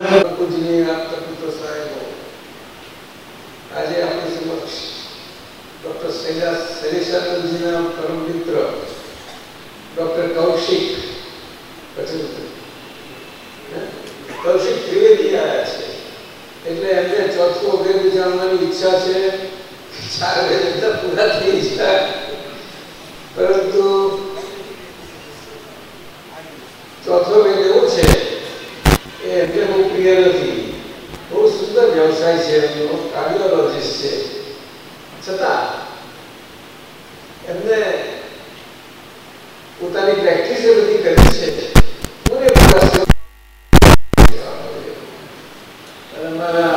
પૂજનીય આપતા સાહેબો આજે આપણી સમક્ષ ડૉક્ટર શૈલા શૈલેષાનંદજીના પરમ મિત્ર ડૉક્ટર કૌશિક પછી કૌશિક ત્રિવેદી આવ્યા છે એટલે એમને ચોથું વેદ જાણવાની ઈચ્છા છે ચાર વેદ બધા પૂરા થઈ જાય પરંતુ ચોથો વેદ એવો છે એ એમને બહુ પ્રિય નથી બહુ સુંદર વ્યવસાય છે એમનો કાર્ડિયોલોજીસ્ટ છે છતાં એમને પોતાની પ્રેક્ટિસ એ બધી કરી છે પૂરેપૂરા અને મારા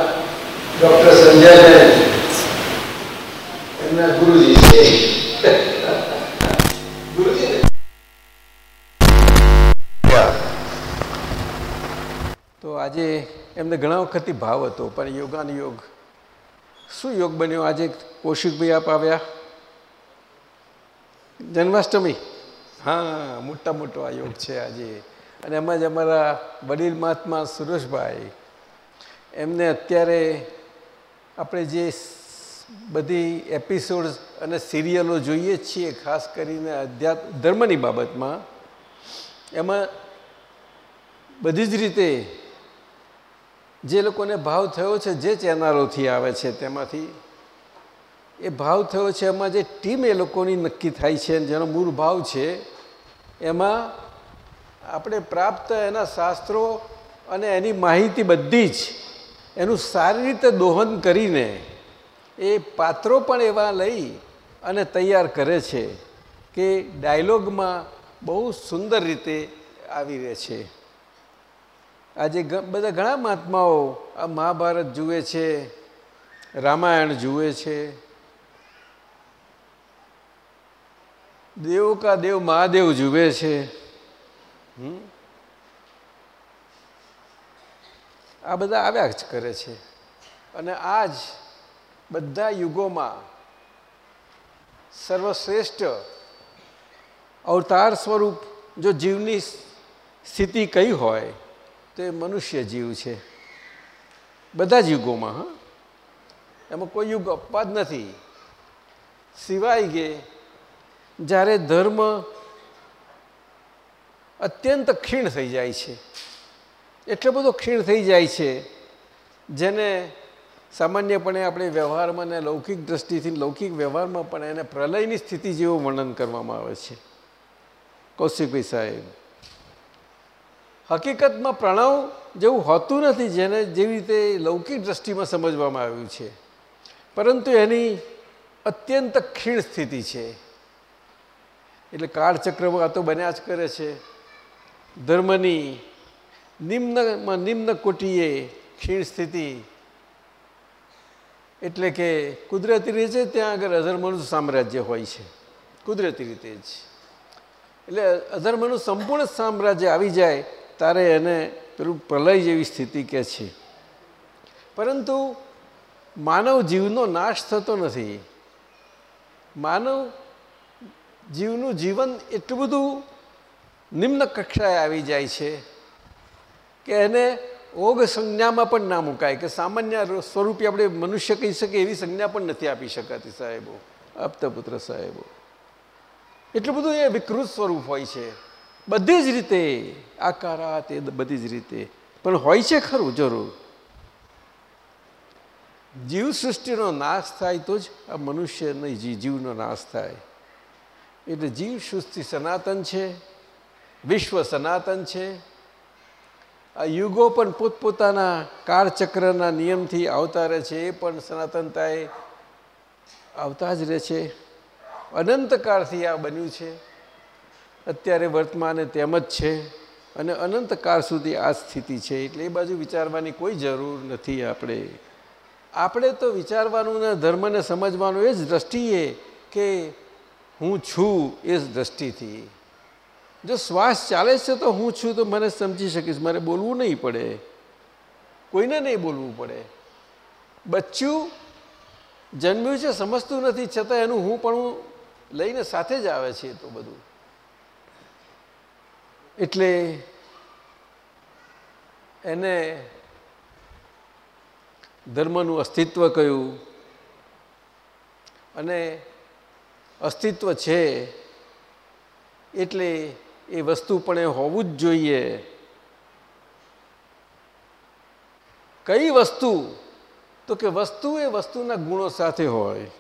ડૉક્ટર સંજયબેન એમના ગુરુજી છે ગુરુજી તો આજે એમને ઘણા વખતથી ભાવ હતો, પણ યોગાનો યોગ. શું યોગ બન્યો? આજે કૌશિકભાઈ આપ આવ્યા? જન્માષ્ટમી? હા, મોટા મોટો આ યોગ છે આજે. અને એમાં જ અમારા વડીલ મહાત્મા સુરેશભાઈ, એમને અત્યારે આપણે જે બધી એપિસોડ અને સિરિયલો જોઈએ છીએ, ખાસ કરીને અધ્યાત્મ, ધર્મની બાબતમાં. એમાં બધી જ રીતે જે લોકોને ભાવ થયો છે, જે ચેનલોથી આવે છે તેમાંથી, એ ભાવ થયો છે, એમાં જે ટીમ એ લોકોની નક્કી થાય છે જેનો મૂળ ભાવ છે, એમાં આપણે પ્રાપ્ત એના શાસ્ત્રો અને એની માહિતી બધી જ, એનું સારી રીતે દોહન કરીને એ પાત્રો પણ એવા લઈ અને તૈયાર કરે છે કે ડાયલોગમાં બહુ સુંદર રીતે આવી રહે છે. આજે બધા ઘણા મહાત્માઓ આ મહાભારત જુએ છે, રામાયણ જુએ છે. દેવ કા દેવ મહાદેવ જુએ છે. આ બધા આવ્યા જ કરે છે. અને આજ બધા યુગોમાં સર્વશ્રેષ્ઠ અવતાર સ્વરૂપ જો જીવની સ્થિતિ કઈ હોય તો એ મનુષ્ય જીવ છે. બધા જ યુગોમાં હા. એમાં કોઈ યુગ અપવાદ નથી. સિવાય કે જ્યારે ધર્મ અત્યંત ક્ષીણ થઈ જાય છે, એટલો બધો ક્ષીણ થઈ જાય છે, જેને સામાન્યપણે આપણે વ્યવહારમાં ને લૌકિક દ્રષ્ટિથી, લૌકિક વ્યવહારમાં પણ એને પ્રલયની સ્થિતિ જેવું વર્ણન કરવામાં આવે છે. કૌશિકભાઈ સાહેબ હકીકતમાં પ્રણવ જેવું હોતું નથી, જેને જેવી રીતે લૌકિક દ્રષ્ટિમાં સમજવામાં આવ્યું છે. પરંતુ એની અત્યંત ક્ષીણ સ્થિતિ છે. એટલે કાળચક્રમાં આ તો બન્યા જ કરે છે. ધર્મની નિમ્નમાં નિમ્ન કોટીએ ક્ષીણ સ્થિતિ એટલે કે કુદરતી રીતે ત્યાં આગળ અધર્મનું સામ્રાજ્ય હોય છે. કુદરતી રીતે જ. એટલે અધર્મનું સંપૂર્ણ સામ્રાજ્ય આવી જાય ત્યારે એને પેલું પ્રલય જેવી સ્થિતિ કે છે. પરંતુ માનવ જીવનો નાશ થતો નથી. માનવ જીવનું જીવન એટલું બધું નિમ્ન કક્ષાએ આવી જાય છે કે એને ઓગ સંજ્ઞામાં પણ ના મુકાય, કે સામાન્ય સ્વરૂપે આપણે મનુષ્ય કહી શકીએ એવી સંજ્ઞા પણ નથી આપી શકાતી સાહેબો આપતા પુત્ર સાહેબો. એટલું બધું એ વિકૃત સ્વરૂપ હોય છે. બધી જ રીતે આકારા તે બધી જ રીતે. પણ હોય છે ખરું, જરૂર. જીવ સૃષ્ટિનો નાશ થાય તો જ આ મનુષ્ય નહીં જીવનો નાશ થાય. એટલે જીવ સૃષ્ટિ સનાતન છે, વિશ્વ સનાતન છે. આ યુગો પણ પોતપોતાના કાળચક્રના નિયમથી આવતા રહે છે, એ પણ સનાતનતાએ આવતા જ રહે છે. અનંતકાળથી આ બન્યું છે. અત્યારે વર્તમાને તેમ જ છે અને અનંતકાળ સુધી આ સ્થિતિ છે એટલે એ બાજુ વિચારવાની કોઈ જરૂર નથી આપણે. આપણે તો વિચારવાનું ને ધર્મને સમજવાનું એ જ દ્રષ્ટિએ કે હું છું એ જ દ્રષ્ટિથી. જો શ્વાસ ચાલે છે તો હું છું તો મને સમજી શકીશ, મારે બોલવું નહીં પડે. કોઈને નહીં બોલવું પડે. બચ્ચું જન્મ્યું છે, સમજતું નથી, છતાં એનું હું પણ લઈને સાથે જ આવે છે તો બધું. એટલે એને ધર્મનું અસ્તિત્વ કયું અને અસ્તિત્વ છે એટલે એ વસ્તુ પણ એ હોવું જ જોઈએ. કઈ વસ્તુ? તો કે વસ્તુ એ વસ્તુના ગુણો સાથે હોય.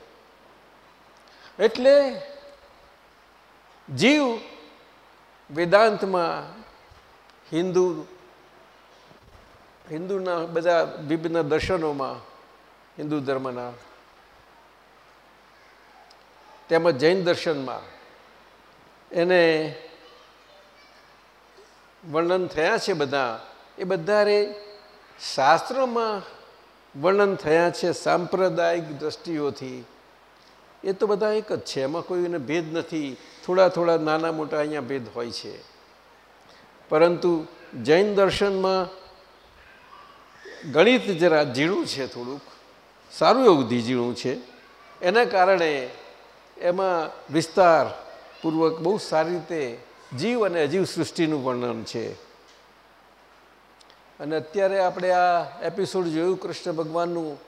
એટલે જીવ વેદાંતમાં હિન્દુ, હિન્દુના બધા વિભિન્ન દર્શનોમાં હિન્દુ ધર્મના, તેમજ જૈન દર્શનમાં એને વર્ણન થયા છે બધા. એ બધા શાસ્ત્રોમાં વર્ણન થયા છે સાંપ્રદાયિક દ્રષ્ટિઓથી. એ તો બધા એક જ છે, એમાં કોઈને ભેદ નથી. થોડા થોડા નાના મોટા અહીંયા ભેદ હોય છે. પરંતુ જૈન દર્શનમાં ગણિત જરા ઝીણું છે થોડુંક, સારું એવું ઝીણું છે. એના કારણે એમાં વિસ્તારપૂર્વક બહુ સારી રીતે જીવ અને અજીવ સૃષ્ટિનું વર્ણન છે. અને અત્યારે આપણે આ એપિસોડ જોયું, કૃષ્ણ ભગવાનનું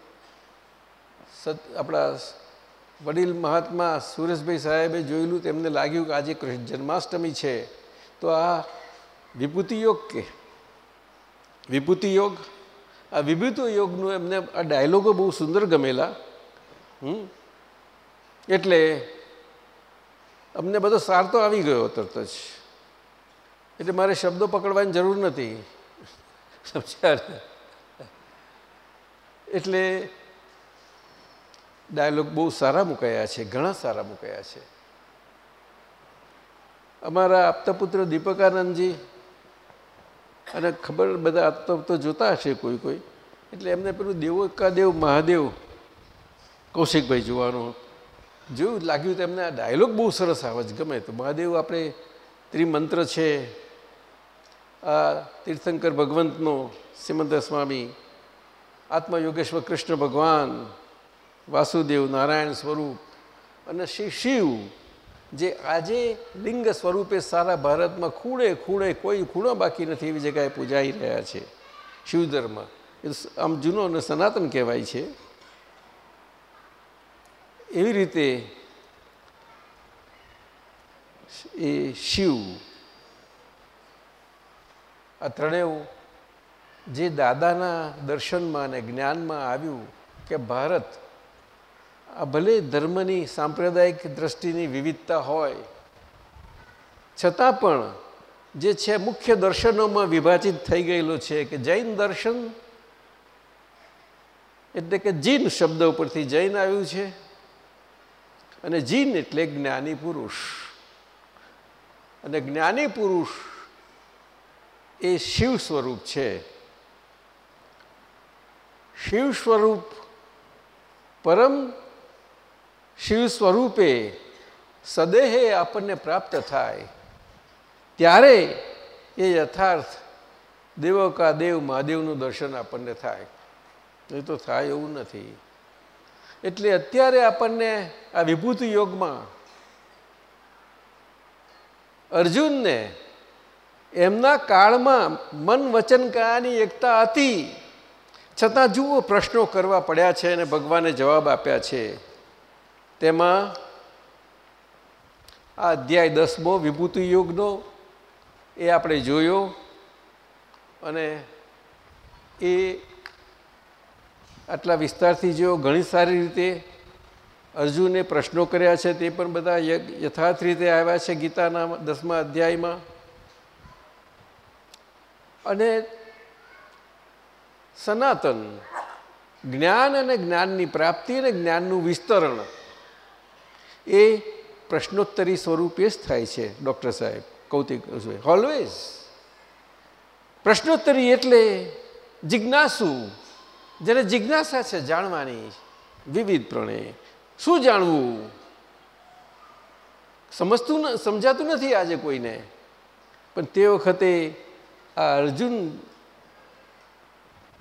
સત, આપણા વડીલ મહાત્મા સુરેશભાઈ સાહેબે જોયેલું તેમને લાગ્યું કે આજે કૃષ્ણ જન્માષ્ટમી છે. તો આ વિભૂતિ યોગ કે? વિભૂતિ યોગ? આ વિભૂતિ યોગનું એમને આ ડાયલોગો બહુ સુંદર ગમેલા. હમ? એટલે અમને બધો સાર તો આવી ગયો તરત જ. એટલે મારે શબ્દો પકડવાની જરૂર નથી. સમજ્યા એટલે ડાયલોગ બહુ સારા મુકાયા છે, ઘણા સારા મુકાયા છે. અમારા આપતાપુત્ર દીપકાનંદજી અને ખબર બધા આપતા તો જોતા હશે કોઈ કોઈ, એટલે એમને પેલું દેવકાદેવ મહાદેવ, કૌશિકભાઈ જોવાનું જોયું લાગ્યું તેમને આ ડાયલોગ બહુ સરસ આવે છે, ગમે તો. મહાદેવ આપણે ત્રિમંત્ર છે, આ તીર્થંકર ભગવંતનો સિમંદર સ્વામી, આત્મયોગેશ્વર કૃષ્ણ ભગવાન વાસુદેવ નારાયણ સ્વરૂપ અને શ્રી શિવ, જે આજે લિંગ સ્વરૂપે સારા ભારતમાં ખૂણે ખૂણે કોઈ ખૂણો બાકી નથી એવી જગ્યાએ પૂજાઈ રહ્યા છે. શિવધર્મ એ આમ જૂનો અને સનાતન કહેવાય છે. એવી રીતે એ શિવ, આ ત્રણેય જે દાદાના દર્શનમાં અને જ્ઞાનમાં આવ્યું કે ભારત આ ભલે ધર્મની, સાંપ્રદાયિક દ્રષ્ટિની વિવિધતા હોય, છતાં પણ જે છે મુખ્ય દર્શનોમાં વિભાજિત થઈ ગયેલો છે કે જૈન દર્શન, એટલે કે જીન શબ્દ ઉપરથી જૈન આવ્યું છે અને જીન એટલે જ્ઞાની પુરુષ. અને જ્ઞાની પુરુષ એ શિવ સ્વરૂપ છે. શિવ સ્વરૂપ પરમ શિવ સ્વરૂપે સદેહે આપણને પ્રાપ્ત થાય. ત્યારે એ યથાર્થ દેવો કા દેવ મહાદેવનું દર્શન આપણને થાય. એ તો થાય એવું નથી. એટલે અત્યારે આપણને આ વિભૂતિ યોગમાં અર્જુનને એમના કાળમાં મન વચન કયાની એકતા હતી. છતાં જુઓ પ્રશ્નો કરવા પડ્યા છે અને ભગવાને જવાબ આપ્યા છે. તેમાં આ અધ્યાય દસમો વિભૂતિ યોગનો એ આપણે જોયો અને એ આટલા વિસ્તારથી જો ઘણી સારી રીતે અર્જુને પ્રશ્નો કર્યા છે તે પણ બધા યથાર્થ રીતે આવ્યા છે ગીતાના દસમા અધ્યાયમાં. અને સનાતન જ્ઞાન અને જ્ઞાનની પ્રાપ્તિ અને જ્ઞાનનું વિસ્તરણ એ પ્રશ્નોત્તરી સ્વરૂપે જ થાય છે, ડૉક્ટર સાહેબ. કૌતિક ઓલવેઝ પ્રશ્નોત્તરી એટલે જિજ્ઞાસુ. જેને જિજ્ઞાસા છે જાણવાની, વિવિધ પ્રણે. શું જાણવું? સમજતું સમજાતું નથી આજે કોઈને. પણ તે વખતે આ અર્જુન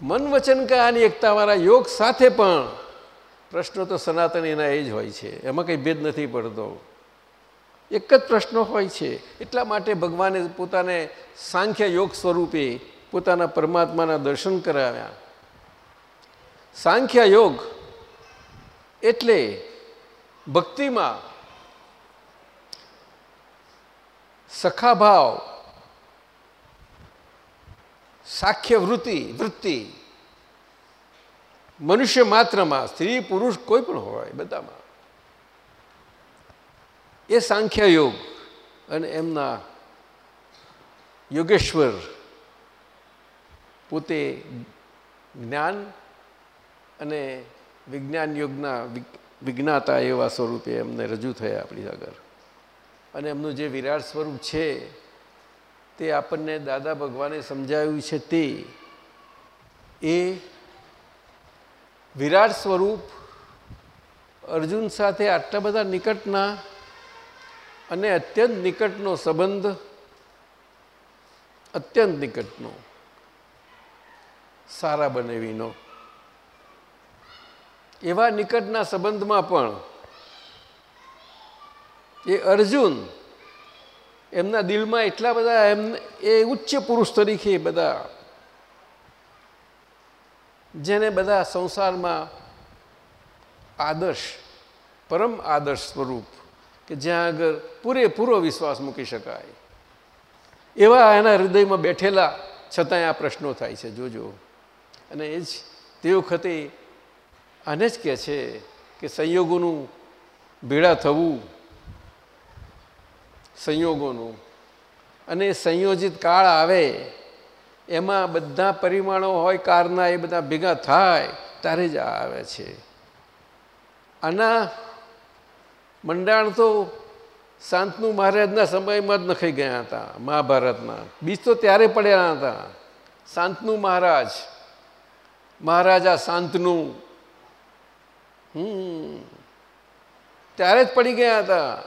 મન વચન એકતાવાળા યોગ સાથે પણ પ્રશ્નો તો સનાતન એના એ જ હોય છે. એમાં કંઈ ભેદ નથી પડતો. એક જ પ્રશ્નો હોય છે. એટલા માટે ભગવાને પોતાને સાંખ્ય યોગ સ્વરૂપે પોતાના પરમાત્માના દર્શન કરાવ્યા. સાંખ્ય યોગ એટલે ભક્તિમાં સખાભાવ સાખ્ય વૃત્તિ વૃત્તિ મનુષ્ય માત્રમાં, સ્ત્રી, પુરુષ કોઈ પણ હોય, બધામાં. એ સાંખ્ય યોગ અને એમના યોગેશ્વર પોતે જ્ઞાન અને વિજ્ઞાન યોગના વિજ્ઞાતા એવા સ્વરૂપે એમને રજૂ થયા આપણી આગળ. અને એમનું જે વિરાટ સ્વરૂપ છે, તે આપણને દાદા ભગવાને સમજાવ્યું છે તે, એ વિરાટ સ્વરૂપ અર્જુન સાથે આટલા બધા નિકટના અને અત્યંત નિકટનો સંબંધ, અત્યંત નિકટનો, સારા બનેવીનો એવા નિકટના સંબંધમાં પણ એ અર્જુન એમના દિલમાં એટલા બધા એમ, એ ઉચ્ચ પુરુષ તરીકે બધા જેને બધા સંસારમાં આદર્શ, પરમ આદર્શ સ્વરૂપ કે જ્યાં આગળ પૂરેપૂરો વિશ્વાસ મૂકી શકાય. એવા એના હૃદયમાં બેઠેલા છતાંય આ પ્રશ્નો થાય છે, જોજો. અને એ જ તે વખતે આને જ કહે છે કે સંયોગોનું ભેળા થવું, સંયોગોનું. અને સંયોજિત કાળ આવે એમાં બધા પરિમાણો હોય, કારના એ બધા ભેગા થાય, ત્યારે જ આવે છે. આના મંડાણ તો શાંતનુ મહારાજના સમયમાં જ નખાઈ ગયા હતા, મહાભારતના. બીજ તો ત્યારે પડ્યા હતા. શાંતનુ મહારાજ, મહારાજા શાંતનું હમ, ત્યારે જ પડી ગયા હતા.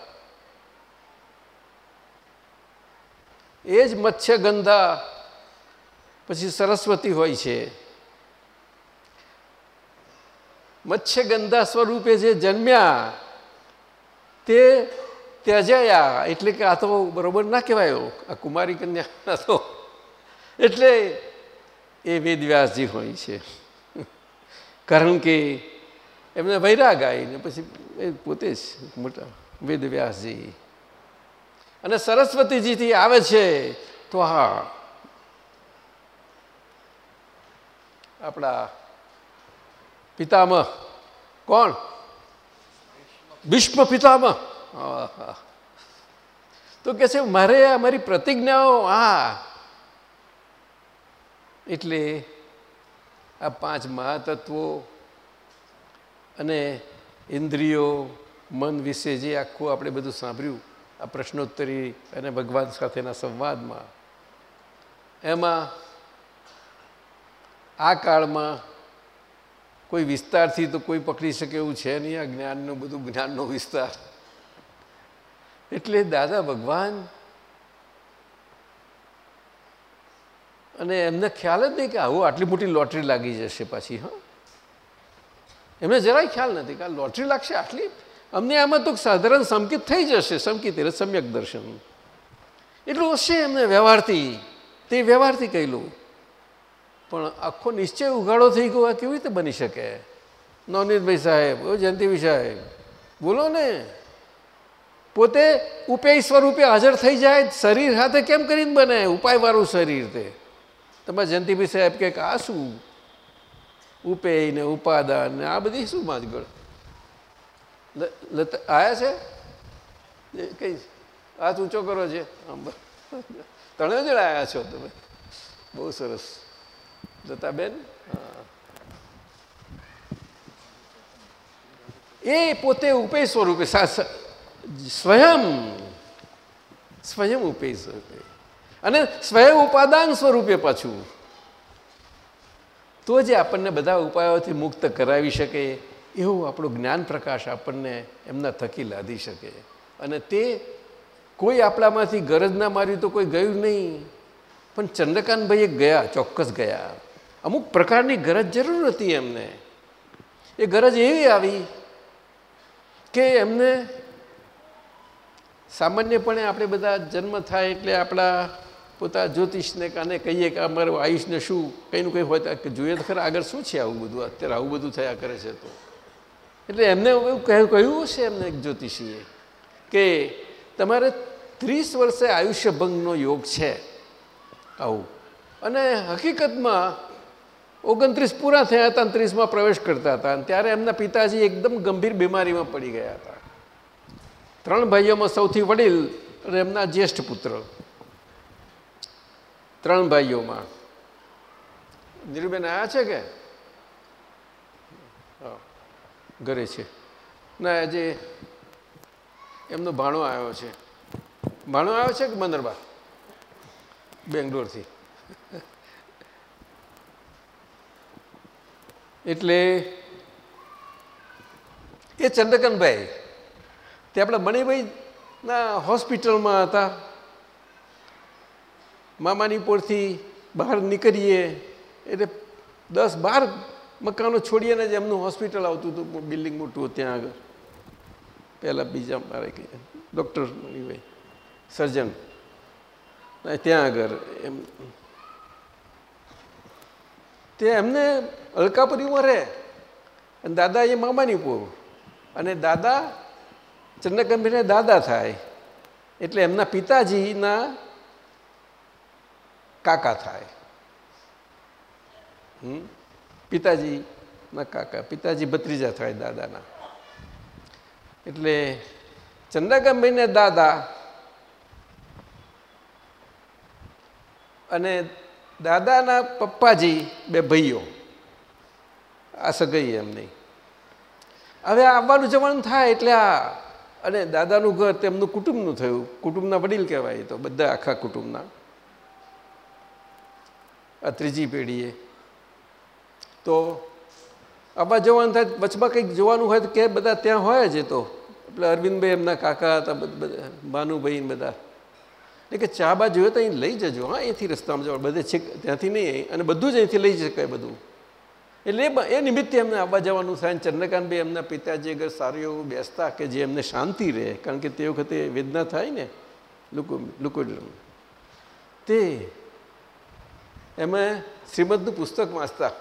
એ જ મત્સ્યગંધા પછી સરસ્વતી હોય છે. મત્સ્યગંધા સ્વરૂપે જે જન્મ્યા, તે ત્યજયા. એટલે કે આ તો બરોબર ના કહેવાયો. આ કુમારી કન્યા તો. એટલે એ વેદવ્યાસજી હોય છે. કારણ કે એમને વૈરાગ આવીને પછી એ પોતે જ મોટા વેદવ્યાસજી. અને સરસ્વતીજીથી આવે છે, તો હા આપણા પિતામહ. કોણ? ભીષ્મ પિતામહ. તો કે છે, મારે અમારી પ્રતિજ્ઞાઓ આ. એટલે આ પાંચ મહાતત્વો અને ઇન્દ્રિયો, મન વિશે જે આખું આપણે બધું સાંભળ્યું, આ પ્રશ્નોત્તરી અને ભગવાન સાથેના સંવાદમાં, એમાં આ કાળમાં કોઈ વિસ્તારથી તો કોઈ પકડી શકે એવું છે નહીં આ જ્ઞાનનું બધું જ્ઞાનનો વિસ્તાર. એટલે દાદા ભગવાન અને એમને ખ્યાલ જ નહીં કે આવું આટલી મોટી લોટરી લાગી જશે પાછી, હા? એમને જરાય ખ્યાલ નથી કે આ લોટરી લાગશે આટલી? અમને આમાં તો સાધારણ સંકિત થઈ જશે સંકિત એટલે સમ્યક દર્શન. એટલું હશે એમને વ્યવહારથી. તે વ્યવહારથી કહેલું. પણ આખો નિશ્ચય ઉઘાડો થઈ ગયો, આ કેવી રીતે બની શકે? નવનીતભાઈ સાહેબ, ઓ જયંતિભાઈ સાહેબ, બોલો ને. પોતે ઉપેય સ્વરૂપે હાજર થઈ જાય, શરીર સાથે કેમ કરીને બને? ઉપાયવાળું શરીર તે. તમારે જયંતિભાઈ સાહેબ કે, આ શું? ઉપેય ને ઉપાદાન ને આ બધી શું માજગળ? આયા છે? કઈ, હાથ ઊંચો કરો છે તણે જ આવ્યા છો તમે. બહુ સરસ. દત્તાબેન એ પોતે ઉપેય સ્વરૂપે સ્વયં. સ્વયં ઉપેય સ્વરૂપે. અને સ્વયં ઉપાદાન સ્વરૂપે પાછું. તો જે આપણને બધા ઉપાયોથી મુક્ત કરાવી શકે, એવું આપણું જ્ઞાન પ્રકાશ આપણને એમના થકી લાદી શકે. અને તે કોઈ આપણામાંથી ગરજ ના મારી તો કોઈ ગયું નહીં. પણ ચંદ્રકાંતભાઈ ગયા, ચોક્કસ ગયા. અમુક પ્રકારની ગરજ જરૂર હતી એમને. એ ગરજ એવી આવી કે એમને સામાન્યપણે આપણે બધા જન્મ થાય એટલે આપણા પોતા જ્યોતિષને કાને કહીએ કે અમારું આયુષને શું, કંઈનું કંઈ હોય કે જોઈએ તો ખરા, આગળ શું છે આવું બધું? અત્યારે આવું બધું થયા કરે છે તો. એટલે એમને એવું કહ્યું કહ્યું હશે એમને એક જ્યોતિષીએ કે તમારે ત્રીસ વર્ષે આયુષ્યભંગનો યોગ છે આવું. અને હકીકતમાં ઓગણત્રીસ પૂરા થયા હતા ત્રીસમાં પ્રવેશ કરતા હતા અને ત્યારે એમના પિતાજી એકદમ ગંભીર બીમારીમાં પડી ગયા હતા. ત્રણ ભાઈઓમાં સૌથી વડીલ અને એમના જ્યેષ્ઠ પુત્ર. ત્રણ ભાઈઓમાં. નીરુબેન આવ્યા છે કે? ઘરે છે. ના, આજે એમનો ભાણો આવ્યો છે. ભાણો આવ્યો છે કે બંદરબા બેંગ્લોરથી. એટલે એ ચંદ્રકાંતભાઈ, તે આપણા મણિભાઈના હોસ્પિટલમાં હતા. મામાની પોરથી બહાર નીકળીએ, એટલે દસ બાર મકાનો છોડીએ જ એમનું હોસ્પિટલ આવતું હતું બિલ્ડિંગ મોટું ત્યાં આગળ. પહેલાં બીજા મારે ડૉક્ટર મણિભાઈ, સર્જન. ત્યાં આગળ એમ તે એમને અલકાપુરીમાં રહે. અને દાદા એ મામાની પૂર. અને દાદા ચંદ્રકંભીને દાદા થાય. એટલે એમના પિતાજીના કાકા થાય. પિતાજીના કાકા, પિતાજી ભત્રીજા થાય દાદાના. એટલે ચંદ્રકંભીને દાદા અને દાદાના પપ્પાજી બે ભાઈઓ. આ સગાઈ એમની. હવે આવવાનું જવાનું થાય એટલે આ, અને દાદાનું ઘર તેમનું કુટુંબનું થયું. કુટુંબના વડીલ કહેવાય તો, બધા આખા કુટુંબના. આ ત્રીજી પેઢીએ. તો આવા જવાનું થાય, વચમાં કંઈક જોવાનું હોય તો કે બધા ત્યાં હોય જ એ તો. એટલે અરવિંદભાઈ એમના કાકા હતા ભાનુભાઈ બધા. એટલે કે ચા બા જોયો તો અહીં લઈ જજો. હા, અહીંથી રસ્તામાં જવા બધે છે ત્યાંથી નહીં અને બધું જ અહીંથી લઈ શકાય બધું. એટલે એ નિમિત્તે એમને આવવા જવાનું થાય. ચંદ્રકાંતભાઈ એમના પિતાજી અગર સારું એવું બેસતા કે જે એમને શાંતિ રહે, કારણ કે તે વખતે વેદના થાય ને, લુકો લોકો તે એમાં શ્રીમદનું પુસ્તક વાંચતા.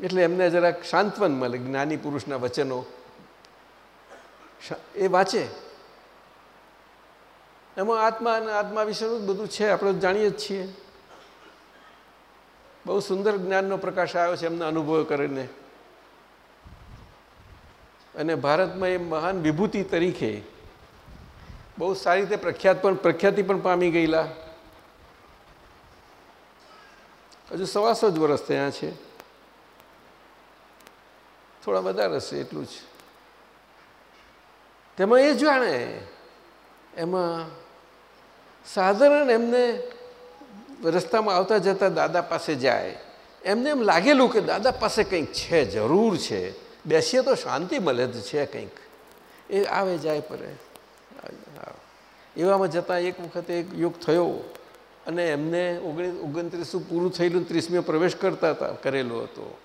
એટલે એમને જરાક શાંતવન મળે, જ્ઞાની પુરુષના વચનો. એ વાંચે. એમાં આત્મા અને આત્મા વિશેનું જ બધું છે, આપણે જાણીએ જ છીએ. બહુ સુંદર જ્ઞાનનો પ્રકાશ આવ્યો છે એમના અનુભવ કરીને. અને ભારતમાં એ મહાન વિભૂતિ તરીકે બહુ સારી રીતે પ્રખ્યાત પણ, પ્રખ્યાતિ પણ પામી ગયેલા. હજુ સવાસો જ વર્ષ ત્યાં છે. થોડા વધારે હશે એટલું જ. તેમાં એ જાણે, એમાં સાધારણ એમને રસ્તામાં આવતા જતા દાદા પાસે જાય, એમને એમ લાગેલું કે દાદા પાસે કંઈક છે, જરૂર છે. બેસીએ તો શાંતિ મળે જ છે કંઈક. એ આવે, જાય પરે. એવામાં જતાં એક વખતે એક યોગ થયો અને એમને ઓગણીસ, ઓગણત્રીસું પૂરું થયેલું ત્રીસમી પ્રવેશ કરતા હતા, કરેલો હતો.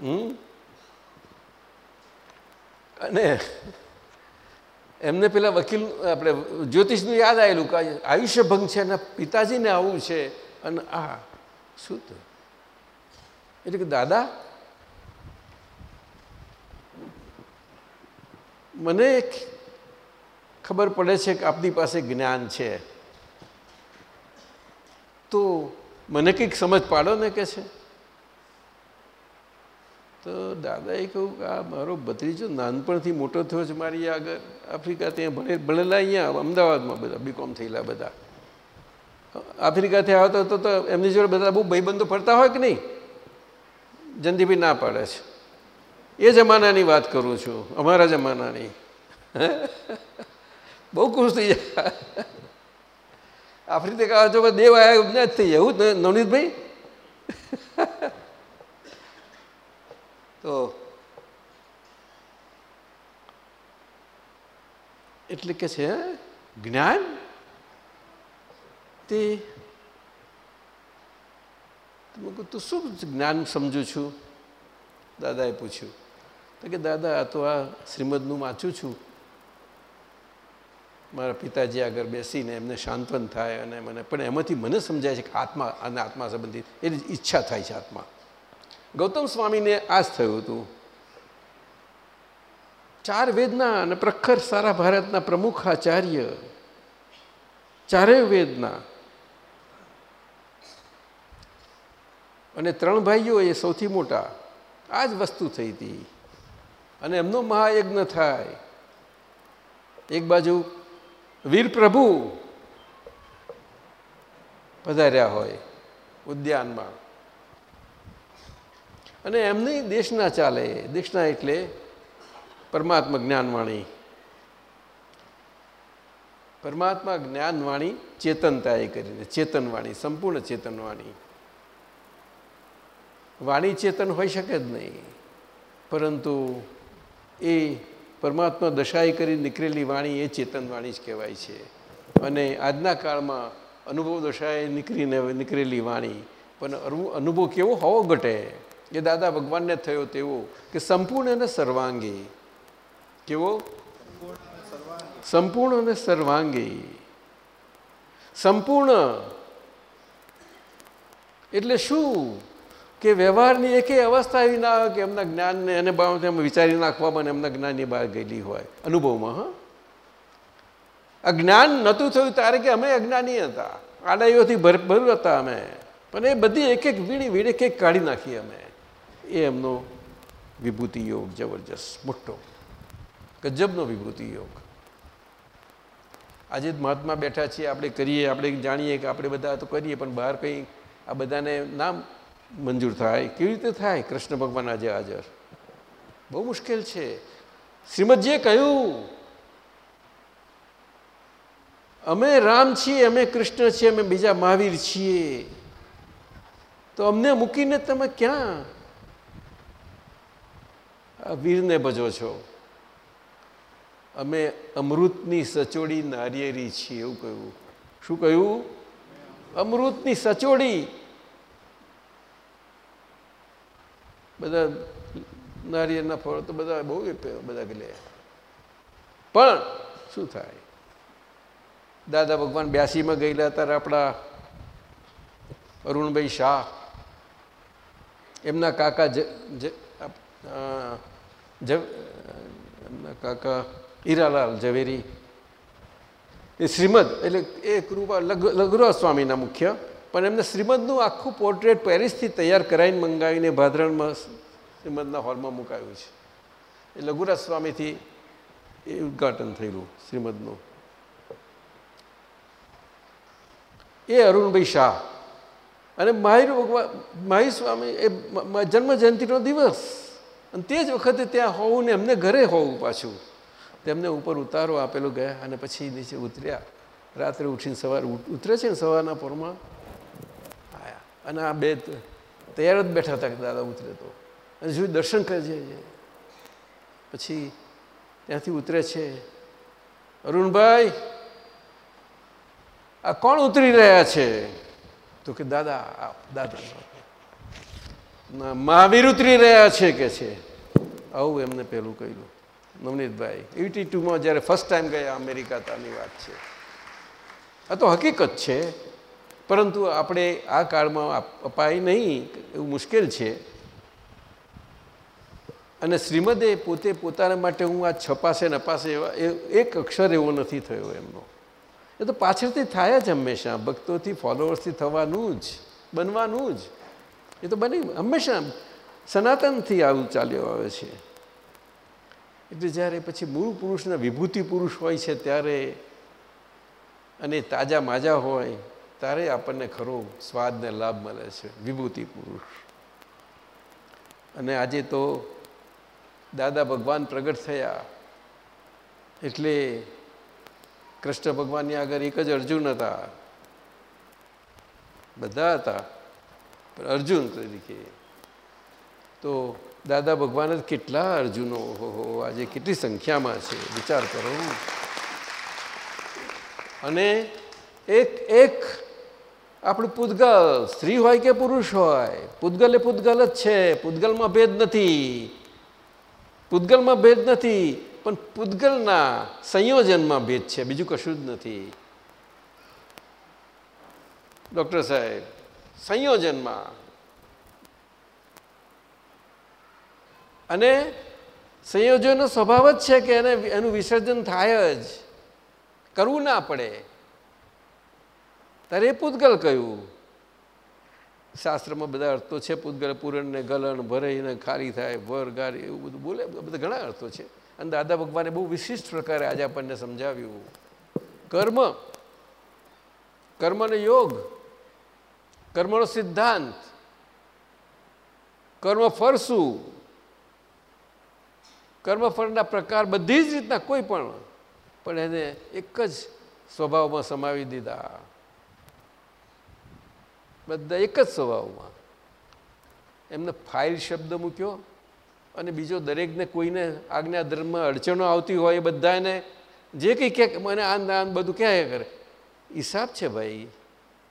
હમ? અને એમને પેલા વકીલ, આપણે જ્યોતિષનું યાદ આવેલું કે આયુષ્ય ભંગ છે અને પિતાજીને આવું છે અને આ, શું તો? એટલે કે દાદા, મને ખબર પડે છે કે આપની પાસે જ્ઞાન છે. તો મને કંઈક સમજ પાડો ને કે છે? તો દાદાએ કહ્યું કે આ મારો ભત્રીજો નાનપણથી મોટો થયો છે, મારી આગળ આફ્રિકા ત્યાં ભણે ભણેલા અહીંયા અમદાવાદમાં બધા બીકોમ થયેલા બધા. આફ્રિકાથી આવતા હતો તો એમની જોડે બધા બહુ ભાઈબંધો ફરતા હોય કે નહીં? જંદીભાઈ ના પાડે છે. એ જમાનાની વાત કરું છું, અમારા જમાનાની. બહુ ખુશ થઈ જાય. આફ્રિકા જો દેવ આવ્યા જ થઈ જાય. એવું નવનીતભાઈ? તો એટલે કે છે, જ્ઞાન તે તું શું જ્ઞાન સમજું છું? દાદાએ પૂછ્યું. તો કે, દાદા, આ તો આ શ્રીમદનું વાંચું છું. મારા પિતાજી આગળ બેસીને એમને શાંતવન થાય અને મને, પણ એમાંથી મને સમજાય છે કે આત્મા અને આત્મા સંબંધિત, એની ઈચ્છા થાય છે આત્મા. ગૌતમ સ્વામીને આ જ થયું હતું. ચાર વેદના અને પ્રખર સારા ભારતના પ્રમુખ આચાર્ય, ચારેય વેદના. અને ત્રણ ભાઈઓ એ સૌથી મોટા. આ જ વસ્તુ થઈ હતી. અને એમનો મહાયજ્ઞ થાય. એક બાજુ વીર પ્રભુ પધાર્યા હોય ઉદ્યાનમાં. અને એમની દેશના ચાલે, દેશના એટલે પરમાત્મા જ્ઞાનવાણી. પરમાત્મા જ્ઞાનવાણી ચેતનતાએ કરીને, ચેતનવાણી, સંપૂર્ણ ચેતનવાણી. વાણી ચેતન હોઈ શકે જ નહીં, પરંતુ એ પરમાત્મા દશાએ કરી નીકળેલી વાણી એ ચેતન વાણી જ કહેવાય છે. અને આજના કાળમાં અનુભવ દશાએ નીકળીને, નીકળેલી વાણી, પણ અનુભવ કેવો હોવો ઘટે? એ દાદા, ભગવાનને થયો તેવો કે સંપૂર્ણ અને સર્વાંગી. કેવો? સંપૂર્ણ અને સર્વાંગી. સંપૂર્ણ. એટલે શું? કે વ્યવહારની એક અવસ્થા એવી ના આવે કે એમના જ્ઞાનને એને એમ વિચારી નાખવામાં એમના જ્ઞાનની બહાર ગયેલી હોય. અનુભવમાં, હા? અજ્ઞાન નહોતું થયું ત્યારે કે અમે અજ્ઞાની હતા. આડાઈઓથી ભરભર હતા અમે. પણ એ બધી એક એક વીણી, વીણ એક એક કાઢી નાખી અમે. એ એમનો વિભૂતિ યોગ જબરજસ્ત, મોટો. ગજબનો વિભૂતિ યોગ. આજે મહાત્મા બેઠા છીએ, આપણે કરીએ, આપણે જાણીએ કે આપણે બધા તો કરીએ, પણ બહાર કંઈ આ બધાને નામ મંજૂર થાય? કેવી રીતે થાય? કૃષ્ણ ભગવાન આજે હાજર. બહુ મુશ્કેલ છે. શ્રીમદજીએ કહ્યું, અમે રામ છીએ, અમે કૃષ્ણ છીએ, અમે બીજા મહાવીર છીએ. તો અમને મૂકીને તમે ક્યાં વીરને ભજો છો. અમે અમૃતની સચોડી નારિયેરી છીએ એવું કહ્યું. શું કહ્યું? અમૃતની સચોડી. બધા નારિયેળના ફળ તો બધા બહુ બધા લે. પણ શું થાય? દાદા ભગવાન બ્યાસીમાં ગયેલા ત્યારે આપણા અરુણભાઈ શાહ, એમના કાકા કાકા, હીરાલાલ ઝવેરી. એ શ્રીમદ, એટલે એ કૃપા લઘુરા સ્વામીના મુખ્ય. પણ એમને શ્રીમદનું આખું પોર્ટ્રેટ પેરિસથી તૈયાર કરાવીને મંગાવીને ભાદરણમાં શ્રીમદના હોલમાં મુકાયું છે. એ લઘુરાજ સ્વામીથી એ ઉદઘાટન થયેલું શ્રીમદનું. એ અરુણભાઈ શાહ. અને માહિર ભગવાન માહિર સ્વામી, એ જન્મ જયંતિનો દિવસ. અને તે જ વખતે ત્યાં હોવું ને એમને ઘરે હોવું પાછું. તેમને ઉપર ઉતારો આપેલો ગયા અને પછી નીચે ઉતર્યા. રાત્રે ઉઠીને સવારે ઉતરે છે ને સવારના પોરમાં? આયા. અને આ બે તૈયાર જ બેઠા હતા દાદા ઉતરે તો. અને જોયું દર્શન કરજે પછી ત્યાંથી ઉતરે છે. અરુણભાઈ, આ કોણ ઉતરી રહ્યા છે? તો કે દાદા દાદા. મહાવીર ઉતરી રહ્યા છે કે છે? આવું એમને પહેલું કહ્યું નવનીતભાઈ, એટી ટુમાં જ્યારે ફર્સ્ટ ટાઈમ ગયા અમેરિકા તાની વાત છે. આ તો હકીકત છે, પરંતુ આપણે આ કાળમાં અપાય નહીં, એવું મુશ્કેલ છે. અને શ્રીમદે પોતે પોતાના માટે હું આ છપાશે, નપાશે એવા એક અક્ષર એવો નથી થયો એમનો. એ તો પાછળથી થાય જ હંમેશા, ભક્તોથી ફોલોઅર્સથી થવાનું જ, બનવાનું જ. એ તો બની હંમેશા સનાતનથી આવું ચાલ્યો આવે છે. એટલે જ્યારે પછી મૂળ પુરુષના વિભૂતિ પુરુષ હોય છે ત્યારે અને તાજા માજા હોય, ત્યારે આપણને ખરો સ્વાદને લાભ મળે છે, વિભૂતિ પુરુષ. અને આજે તો દાદા ભગવાન પ્રગટ થયા. એટલે કૃષ્ણ ભગવાનની આગળ એક જ અર્જુન હતા. બધા હતા. પણ અર્જુન તરીકે. તો દાદા ભગવાન જ કેટલા અર્જુનો આજે કેટલી સંખ્યામાં છે, વિચાર કરો. અને એક એક આપણું પૂતગલ સ્ત્રી હોય કે પુરુષ હોય? પૂતગલ એ પૂતગલ જ છે, પૂતગલમાં ભેદ નથી. પૂતગલમાં ભેદ નથી, પણ પૂતગલના સંયોજનમાં ભેદ છે, બીજું કશું જ નથી. ડૉક્ટર સાહેબ સંયોજનમાં. અને સંયોજનનો સ્વભાવ જ છે કે એને એનું વિસર્જન થાય જ. કરવું ના પડે. ત્યારે એ પૂતગલ કહ્યું શાસ્ત્રમાં બધા અર્થો છે, પૂતગલ પૂરણને ગલણ ભરાઈને ખારી થાય, વર ગારી એવું બધું બોલે, બધા ઘણા અર્થો છે. અને દાદા ભગવાને બહુ વિશિષ્ટ પ્રકારે આજે આપણને સમજાવ્યું. કર્મ. કર્મનો યોગ. કર્મનો સિદ્ધાંત. કર્મ ફળ શું? કર્મફળના પ્રકાર બધી જ રીતના કોઈ પણ પણ એને એક જ સ્વભાવમાં સમાવી દીધા. બધા એક જ સ્વભાવમાં. એમને ફાઇલ શબ્દ મૂક્યો અને બીજો દરેકને કોઈને આજ્ઞા ધર્મમાં અડચણો આવતી હોય એ બધાને જે કંઈ ક્યાંક મને આન આન બધું ક્યાં કરે? હિસાબ છે ભાઈ.